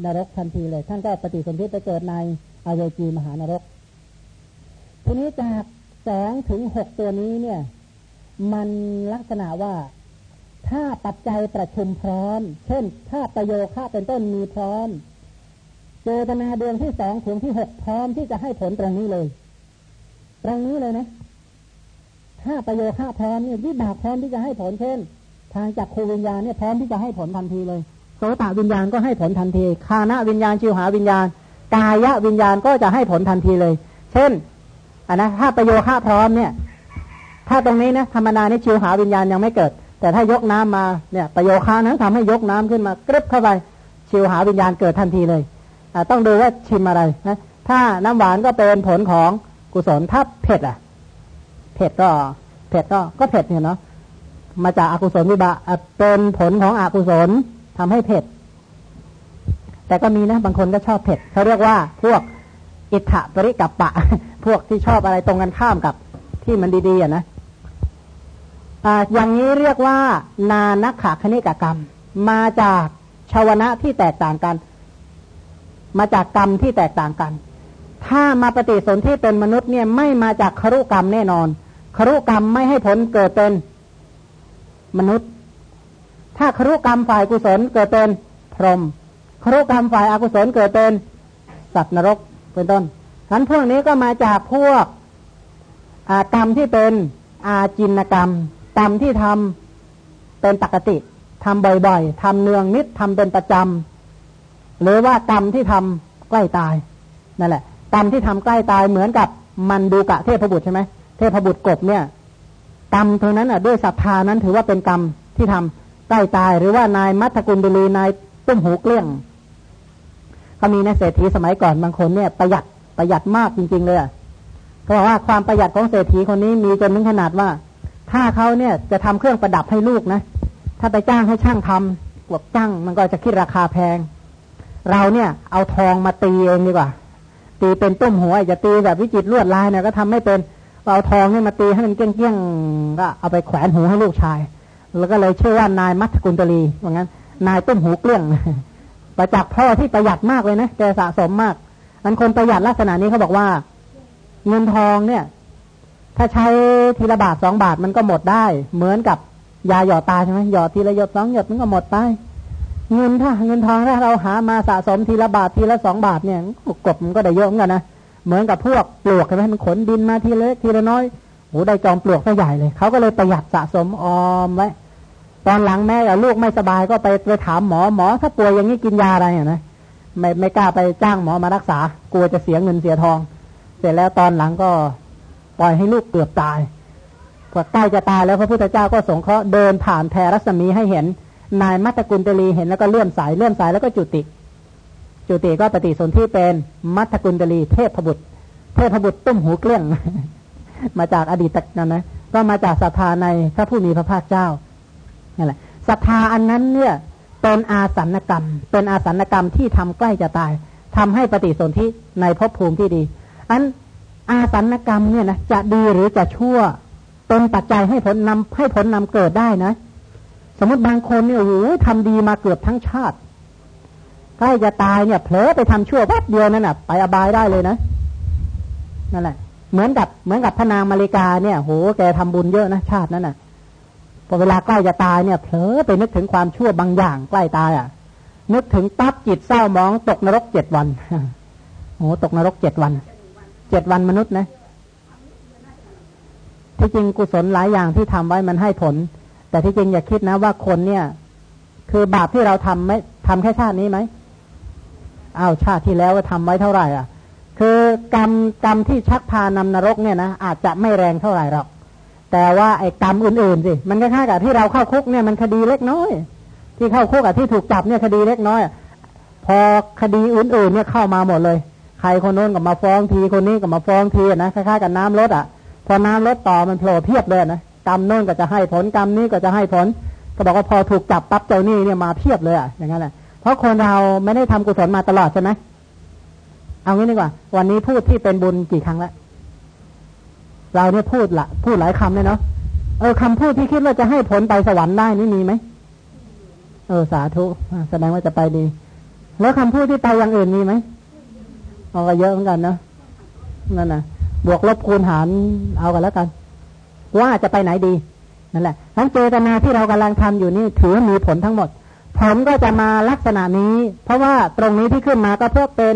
A: นรกทันทีเลย ท่านก็ปฏิสนธิไปเกิดในอายจีมหานรก ทีนี้จากสองถึงหกตัวนี้เนี่ย มันลักษณะว่าถ้าปัจจัยประชุมพร้อม เช่น ถ้าประโยค่าเป็นต้นมีพร้อม เจตนาเดือนที่สองถึงที่หกพร้อมที่จะให้ผลตรงนี้เลย ตรงนี้เลยนะ ถ้าประโยค่าพร้อมเนี่ยวิบากพร้อมที่จะให้ผลเช่น ทางจากครูวิญญาณเนี่ยพร้อมที่จะให้ผลทันทีเลยโสตวิญญาณก็ให้ผลทันทีคานะวิญญาณจิวหาวิญญาณ กายะวิญญาณก็จะให้ผลทันทีเลย เช่นอันนะถ้าประโยคะพร้อมเนี่ย ถ้าตรงนี้นะธรรมดานี่ชิวหาวิญญาณยังไม่เกิด แต่ถ้ายกน้ำมาเนี่ย ประโยคะนั้นทำให้ยกน้ำขึ้นมากรึบเข้าไปชิวหาวิญญาณเกิดทันทีเลย ต้องดูว่าชิมอะไรนะถ้าน้ำหวานก็เป็นผลของกุศลถ้าเผ็ดอะ เผ็ดก็ เผ็ดก็ก็เผ็ดเนี่ยเนาะมาจากอากุศลวิบากเป็นผลของอกุศลทำให้เผ็ด แต่ก็มีนะ บางคนก็ชอบเผ็ดเขาเรียกว่าพวกอิทธปริกับปะ พวกที่ชอบอะไรตรงกันข้ามกับที่มันดีๆอะนะอ่าอย่างนี้เรียกว่า นานักขคณิกกรรม มาจากชาวนะที่แตกต่างกัน มาจากกรรมที่แตกต่างกัน ถ้ามาปฏิสนธิเป็นมนุษย์เนี่ยไม่มาจากครุกรรมแน่นอนครุกรรมไม่ให้ผลเกิดเป็นมนุษย์ ถ้าครุกรรมฝ่ายกุศลเกิดเป็นพรหมครุกรรมฝ่ายอกุศลเกิดเป็นสัตว์นรกเป็นต้นทั้นพวกนี้ก็มาจากพวกกรรมที่เป็นอาจินกรรมกรรมที่ทำเป็นปกติทำบ่อยๆทำเนืองนิดทำเป็นประจำ หรือว่ากรรมที่ทำใกล้ตายนั่นแหละกรรมที่ทำใกล้ตายเหมือนกับมันดูกะเทพบุตรใช่ไหมเทพบุตรกบเนี่ย กรรมตรงนั้นอะด้วยศรัทธานั้นถือว่าเป็นกรรมที่ทำใกล้ตาย หรือว่านายมัทกุลบุรีนายตุ้มหูเกลี้ยงเขามีนะเศรษฐีสมัยก่อนบางคนเนี่ยประหยัดประหยัดมากจริง ๆ เลยเขาบอกว่าความประหยัดของเศรษฐีคนนี้มีจนถึงขนาดว่า ถ้าเขาเนี่ยจะทำเครื่องประดับให้ลูกนะ ถ้าไปจ้างให้ช่างทำพวกจ้างมันก็จะคิดราคาแพง เราเนี่ยเอาทองมาตีเองดีกว่า ตีเป็นตุ้มหัวจะตีแบบวิจิตรลวดลายเนี่ยก็ทำไม่เป็นเอาทองนี่มาตีให้มันเกี้ยงๆก็เอาไปแขวนหูให้ลูกชาย แล้วก็เลยชื่อว่านายมัทกุลตลีว่างั้น นายต้มหูเกลี้ยงประจักษ์พ่อที่ประหยัดมากเลยนะแกสะสมมากมันคนประหยัดลักษณะนี้เขาบอกว่า เงินทองเนี่ย ถ้าใช้ทีละบาทสองบาทมันก็หมดได้ เหมือนกับยาหยอดตาใช่ไหมหยอดทีละหยดสองหยดมันก็หมดไป เงินถ้าเงินทองถ้าเราหามาสะสมทีละบาททีละสองบาทเนี่ยกบมันก็ได้เยอะเหมือนกันนะเหมือนกับพวกปลวกใช่ไหมมันขนดินมาทีเล็กทีละน้อยโอ้ได้จอมปลวกซะใหญ่เลยเขาก็เลยประหยัดสะสมออมไว้ตอนหลังแม่กับลูกไม่สบายก็ไปไปถามหมอหมอถ้าป่วยอย่างนี้กินยาอะไรอะนะไม่ไม่กล้าไปจ้างหมอมารักษากลัวจะเสียเงินเสียทอง เสร็จแล้วตอนหลังก็ปล่อยให้ลูกเกือบตายพอใกล้จะตายแล้วพระพุทธเจ้าก็สงเคราะห์เดินผ่านแพรรัศมีให้เห็น นายมัตตกุลตลีเห็นแล้วก็เลื่อมสายเลื่อมสายแล้วก็จุติ จุติก็ปฏิสนธิเป็นมัตตกุลตลีเทพบุตร เทพบุตรตุ้มหูเกลี้ยง มาจากอดีตนั่นนะก็มาจากศรัทธาในพระผู้มีพระภาคเจ้านั่นแหละศรัทธาอันนั้นเนี่ยเป็นอาสันกรรม เป็นอาสันกรรมที่ทำใกล้จะตายทำให้ปฏิสนธิในภพภูมิที่ดี อันอาสันกรรมเนี่ยนะจะดีหรือจะชั่วเป็นปัจจัยให้ผลนำให้ผลนำเกิดได้นะ สมมติบางคนเนี่ยโอ้โหทำดีมาเกือบทั้งชาติใกล้จะตายเนี่ยเผลอไปทำชั่วแป๊บเดียวนั่นน่ะ ไปอบายได้เลยนะนั่นแหละ เหมือนกับเหมือนกับพระนางมาริกาเนี่ยโหแกทำบุญเยอะนะชาตินั้นน่ะพอเวลาใกล้จะตายเนี่ยเผลอไปนึกถึงความชั่วบางอย่างใกล้ตายอะ นึกถึงปั๊บจิตเศร้ามองตกนรกเจ็ดวันโอ้ตกนรกเจ็ดวันเจ็ดวันมนุษย์นะที่จริงกุศลหลายอย่างที่ทำไว้มันให้ผล แต่ที่จริงอย่าคิดนะว่าคนเนี่ย คือบาปที่เราทำไม่ทำแค่ชาตินี้ไหมอ้าวชาติที่แล้วทำไว้เท่าไหร่อะ คือกรรมกรรมที่ชักพานำนรกเนี่ยนะอาจจะไม่แรงเท่าไหร่หรอก แต่ว่าไอ้กรรมอื่นๆสิมันคล้ายๆกับที่เราเข้าคุกเนี่ยมันคดีเล็กน้อย ที่เข้าคุกกับที่ถูกจับเนี่ยคดีเล็กน้อย พอคดีอื่นๆเนี่ยเข้ามาหมดเลย ใครคนโน้นก็มาฟ้องทีคนนี้ก็มาฟ้องทีนะคล้ายๆกับน้ำลดอะ พอน้ำลดต่อมันโผล่เพียบเลยนะ กรรมโน้นก็จะให้ผลกรรมนี้ก็จะให้ผล ก็บอกว่าพอถูกจับปั๊บเจ้านี่เนี่ยมาเพียบเลยอะอย่างนั้นแหละเพราะคนเราไม่ได้ทำกุศลมาตลอดใช่ไหมเอางี้ดีกว่า วันนี้พูดที่เป็นบุญกี่ครั้งแล้วเราเนี่ยพูดละพูดหลายคำเลยเนาะเออคำพูดที่คิดว่าจะให้ผลไปสวรรค์ได้นี่มีไหมเออสาธุแสดงว่าจะไปดี แล้วคำพูดที่ไปอย่างอื่นมีไหมเอาก็เยอะเหมือนกันเนาะนั่นนะบวกลบคูณหารเอากันแล้วกัน ว่าจะไปไหนดีนั่นแหละทั้งเจตนาที่เรากำลังทำอยู่นี่ถือมีผลทั้งหมดผลก็จะมาลักษณะนี้ เพราะว่าตรงนี้ที่ขึ้นมาก็เพื่อเป็น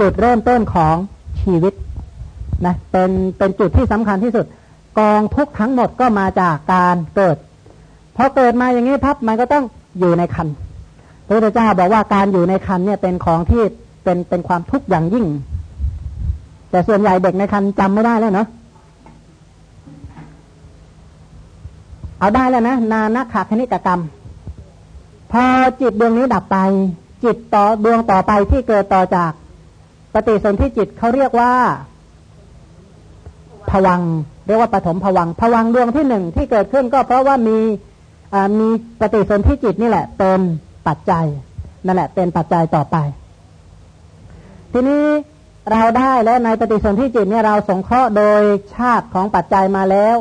A: จุดเริ่มต้นของชีวิตนะเป็นเป็นจุดที่สำคัญที่สุด กองทุกทั้งหมดก็มาจากการเกิดพอเกิดมาอย่างนี้พับมันก็ต้องอยู่ในคันพระพุทธเจ้าบอกว่าการอยู่ในคันเนี่ยเป็นของที่เป็นเป็นความทุกข์อย่างยิ่ง แต่ส่วนใหญ่เด็กในคันจำไม่ได้แล้วเนาะ เอาได้แล้วนะนานักขาคณิกกรรม พอจิตดวงนี้ดับไป จิตต่อดวงต่อไปที่เกิดต่อจาก ปฏิสนธิจิตเขาเรียกว่าผวังเรียกว่าปฐมผวังผวังดวงที่หนึ่งที่เกิดขึ้นก็เพราะว่ามีมีปฏิสนธิจิตนี่แหละ เป็นปัจจัยนั่นแหละ เป็นปัจจัยต่อไป ทีนี้เราได้แล้วในปฏิสนธิจิตเนี่ยเราสงเคราะห์โดยชาติของปัจจัยมาแล้ว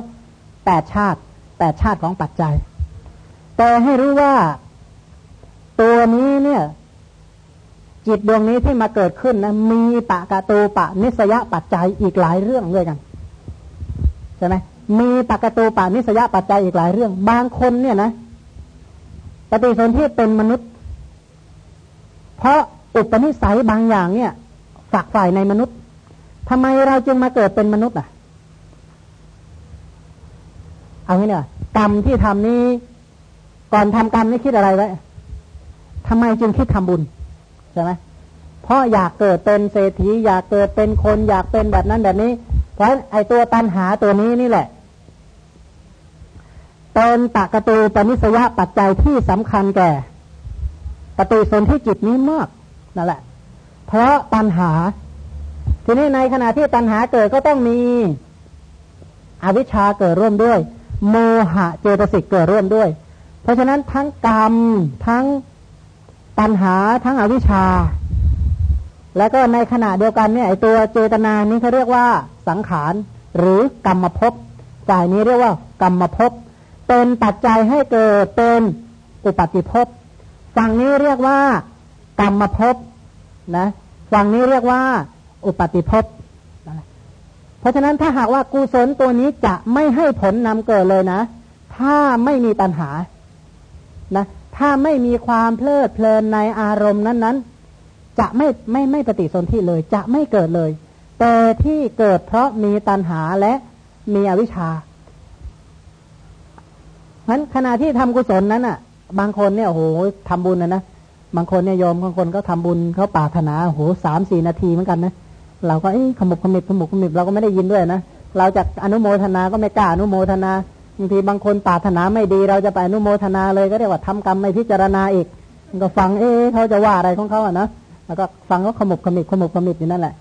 A: แปดชาติ แปดชาติของปัจจัย แต่ให้รู้ว่าตัวนี้เนี่ย จิตดวงนี้ที่มาเกิดขึ้นนะมีปะกะตูปะนิสยปัจจัยอีกหลายเรื่องด้วยกันใช่ไหมมีปะกะตูปะนิสยปัจจัยอีกหลายเรื่อง บางคนเนี่ยนะปฏิสนธิเป็นมนุษย์ เพราะอุปนิสัยบางอย่างเนี่ยฝักฝ่ายในมนุษย์ทำไมเราจึงมาเกิดเป็นมนุษย์อะ เอางี้เนี่ยกรรมที่ทำนี้ ก่อนทำกรรมนี่คิดอะไรไว้ทำไมจึงคิดทำบุญใช่ไหมเพราะอยากเกิดเป็นเศรษฐีอยากเกิดเป็นคนอยากเป็นแบบนั้นแบบนี้ เพราะไอตัวตันหาตัวนี้นี่แหละเป็นตะกตูปนิสยปัจจัยที่สำคัญแก่ปฏิสนธิจิตนี้มากนั่นแหละ เพราะตัณหา ทีนี้ในขณะที่ตัณหาเกิดก็ต้องมีอวิชชาเกิดร่วมด้วย โมหะเจตสิกเกิดร่วมด้วย เพราะฉะนั้นทั้งกรรมทั้งตัณหาทั้งอวิชชา แล้วก็ในขณะเดียวกันเนี่ยไอตัวเจตนานี้เขาเรียกว่าสังขารหรือกรรมภพจ่ายนี้เรียกว่ากรรมภพเป็นปัจจัยให้เกิดเป็นอุปาติภพฝั่งนี้เรียกว่ากรรมภพนะฝั่งนี้เรียกว่าอุปาติภพ เพราะฉะนั้นถ้าหากว่ากุศลตัวนี้จะไม่ให้ผลนำเกิดเลยนะ ถ้าไม่มีตัณหานะถ้าไม่มีความเพลิดเพลินในอารมณ์นั้นๆ จะไม่ไม่ไม่ปฏิสนธิเลย จะไม่เกิดเลย แต่ที่เกิดเพราะมีตัณหาและมีอวิชชาเพราะขณะที่ทำกุศลนั้นอะ บางคนเนี่ยโอ้โหทำบุญนะนะบางคนเนี่ยยอมบางคนก็ทำบุญเขาปาถนาโอ้โหสามสี่นาทีเหมือนกันนะ เราก็เอ้ขมุกขมิบขมุกขมิบเราก็ไม่ได้ยินด้วยนะเราจะอนุโมทนาก็ไม่กล้าอนุโมทนาบางทีบางคนปาถนาไม่ดี เราจะไปอนุโมทนาเลยก็เรียกว่าทำกรรมไม่พิจารณาอีกก็ฟังเอ๊เขาจะว่าอะไรของเขาอะนะแล้วก็ฟังเขาขมุกขมิบขมุกขมิบอยู่นั่นแหละ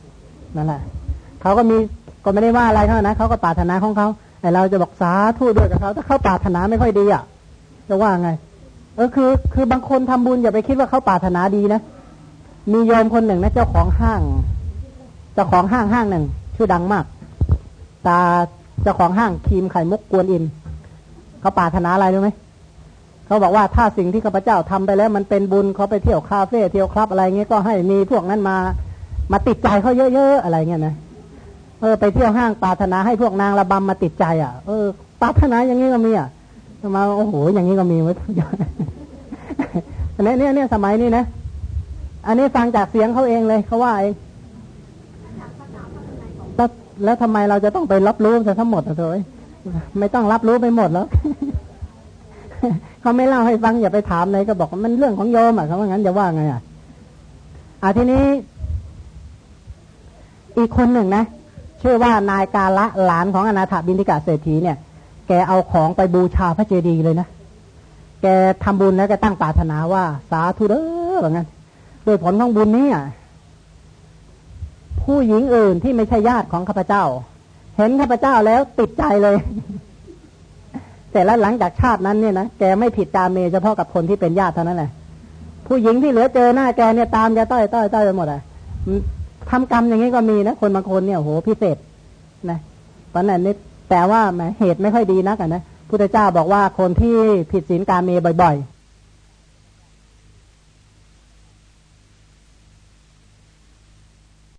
A: นั่นแหละเขาก็มีก็ไม่ได้ว่าอะไรเขานะเขาก็ปาถนาของเขาไอเราจะบอกสาธุด้วยกับเขาถ้าเขาปรารถนาไม่ค่อยดีอะจะว่าไงเออคือ คือบางคนทำบุญอย่าไปคิดว่าเขาปรารถนาดีนะมีโยมคนหนึ่งนะเจ้าของห้าง เจ้าของห้างห้างหนึ่ง ชื่อดังมาก ตาเจ้าของห้างครีมไข่มุกกวนอินเขาปรารถนาอะไรรู้ไหมเขาบอกว่าถ้าสิ่งที่ข้าพเจ้าทำไปแล้ว มันเป็นบุญเขาไปเที่ยวคาเฟ่เที่ยวคลับอะไรเงี้ยก็ให้มีพวกนั้นมา มาติดใจเขาเยอะๆอะไรเงี้ยนะเออไปเที่ยวห้างปาถนาให้พวกนางระบำมาติดใจ อะ เออปาถนาอย่างนี้ก็มีอะมาโอ้โห อย่างนี้ก็มีไว้ทุกอย่างอันนี้เนี่ยเนี่ยสมัยนี้นะ อันนี้ฟังจากเสียงเขาเองเลยเขาว่าเอง แล้วแล้วทำไมเราจะต้องไปรับรู้ซะทั้งหมดอะเธอไม่ต้องรับรู้ไปหมดแล้วเขาไม่เล่าให้ฟังอย่าไปถามเลยก็บอกมันเรื่องของโยมอะเขาว่างั้นจะว่าไงอะอะทีนี้ อีกคนหนึ่งนะชื่อว่านายกาละหลานของอนาถบินทิกาเศรษฐีเนี่ย แกเอาของไปบูชาพระเจดีย์เลยนะแกทำบุญแล้วแกตั้งปาถนาว่า สาธุเด้อแบบนั้นโดยผลของบุญนี้อะ ผู้หญิงอื่นที่ไม่ใช่ญาติของข้าพเจ้า เห็นข้าพเจ้าแล้วติดใจเลยแต่แล้วหลังจากชาตินั้นเนี่ยนะแกไม่ผิดตามเมเฉพาะกับคนที่เป็นญาติเท่านั้นแหละผู้หญิงที่เหลือเจอหน้าแกเนี่ยตามแกต้อยต้อยต้อยไปหมดอะทำกรรมอย่างนี้ก็มีนะคนบางคนเนี่ยโหพิเศษนะตอนนั้นนี่แต่ว่าแหมเหตุไม่ค่อยดีนักนะพุทธเจ้าบอกว่าคนที่ผิดศีลการเมบ่อย ๆ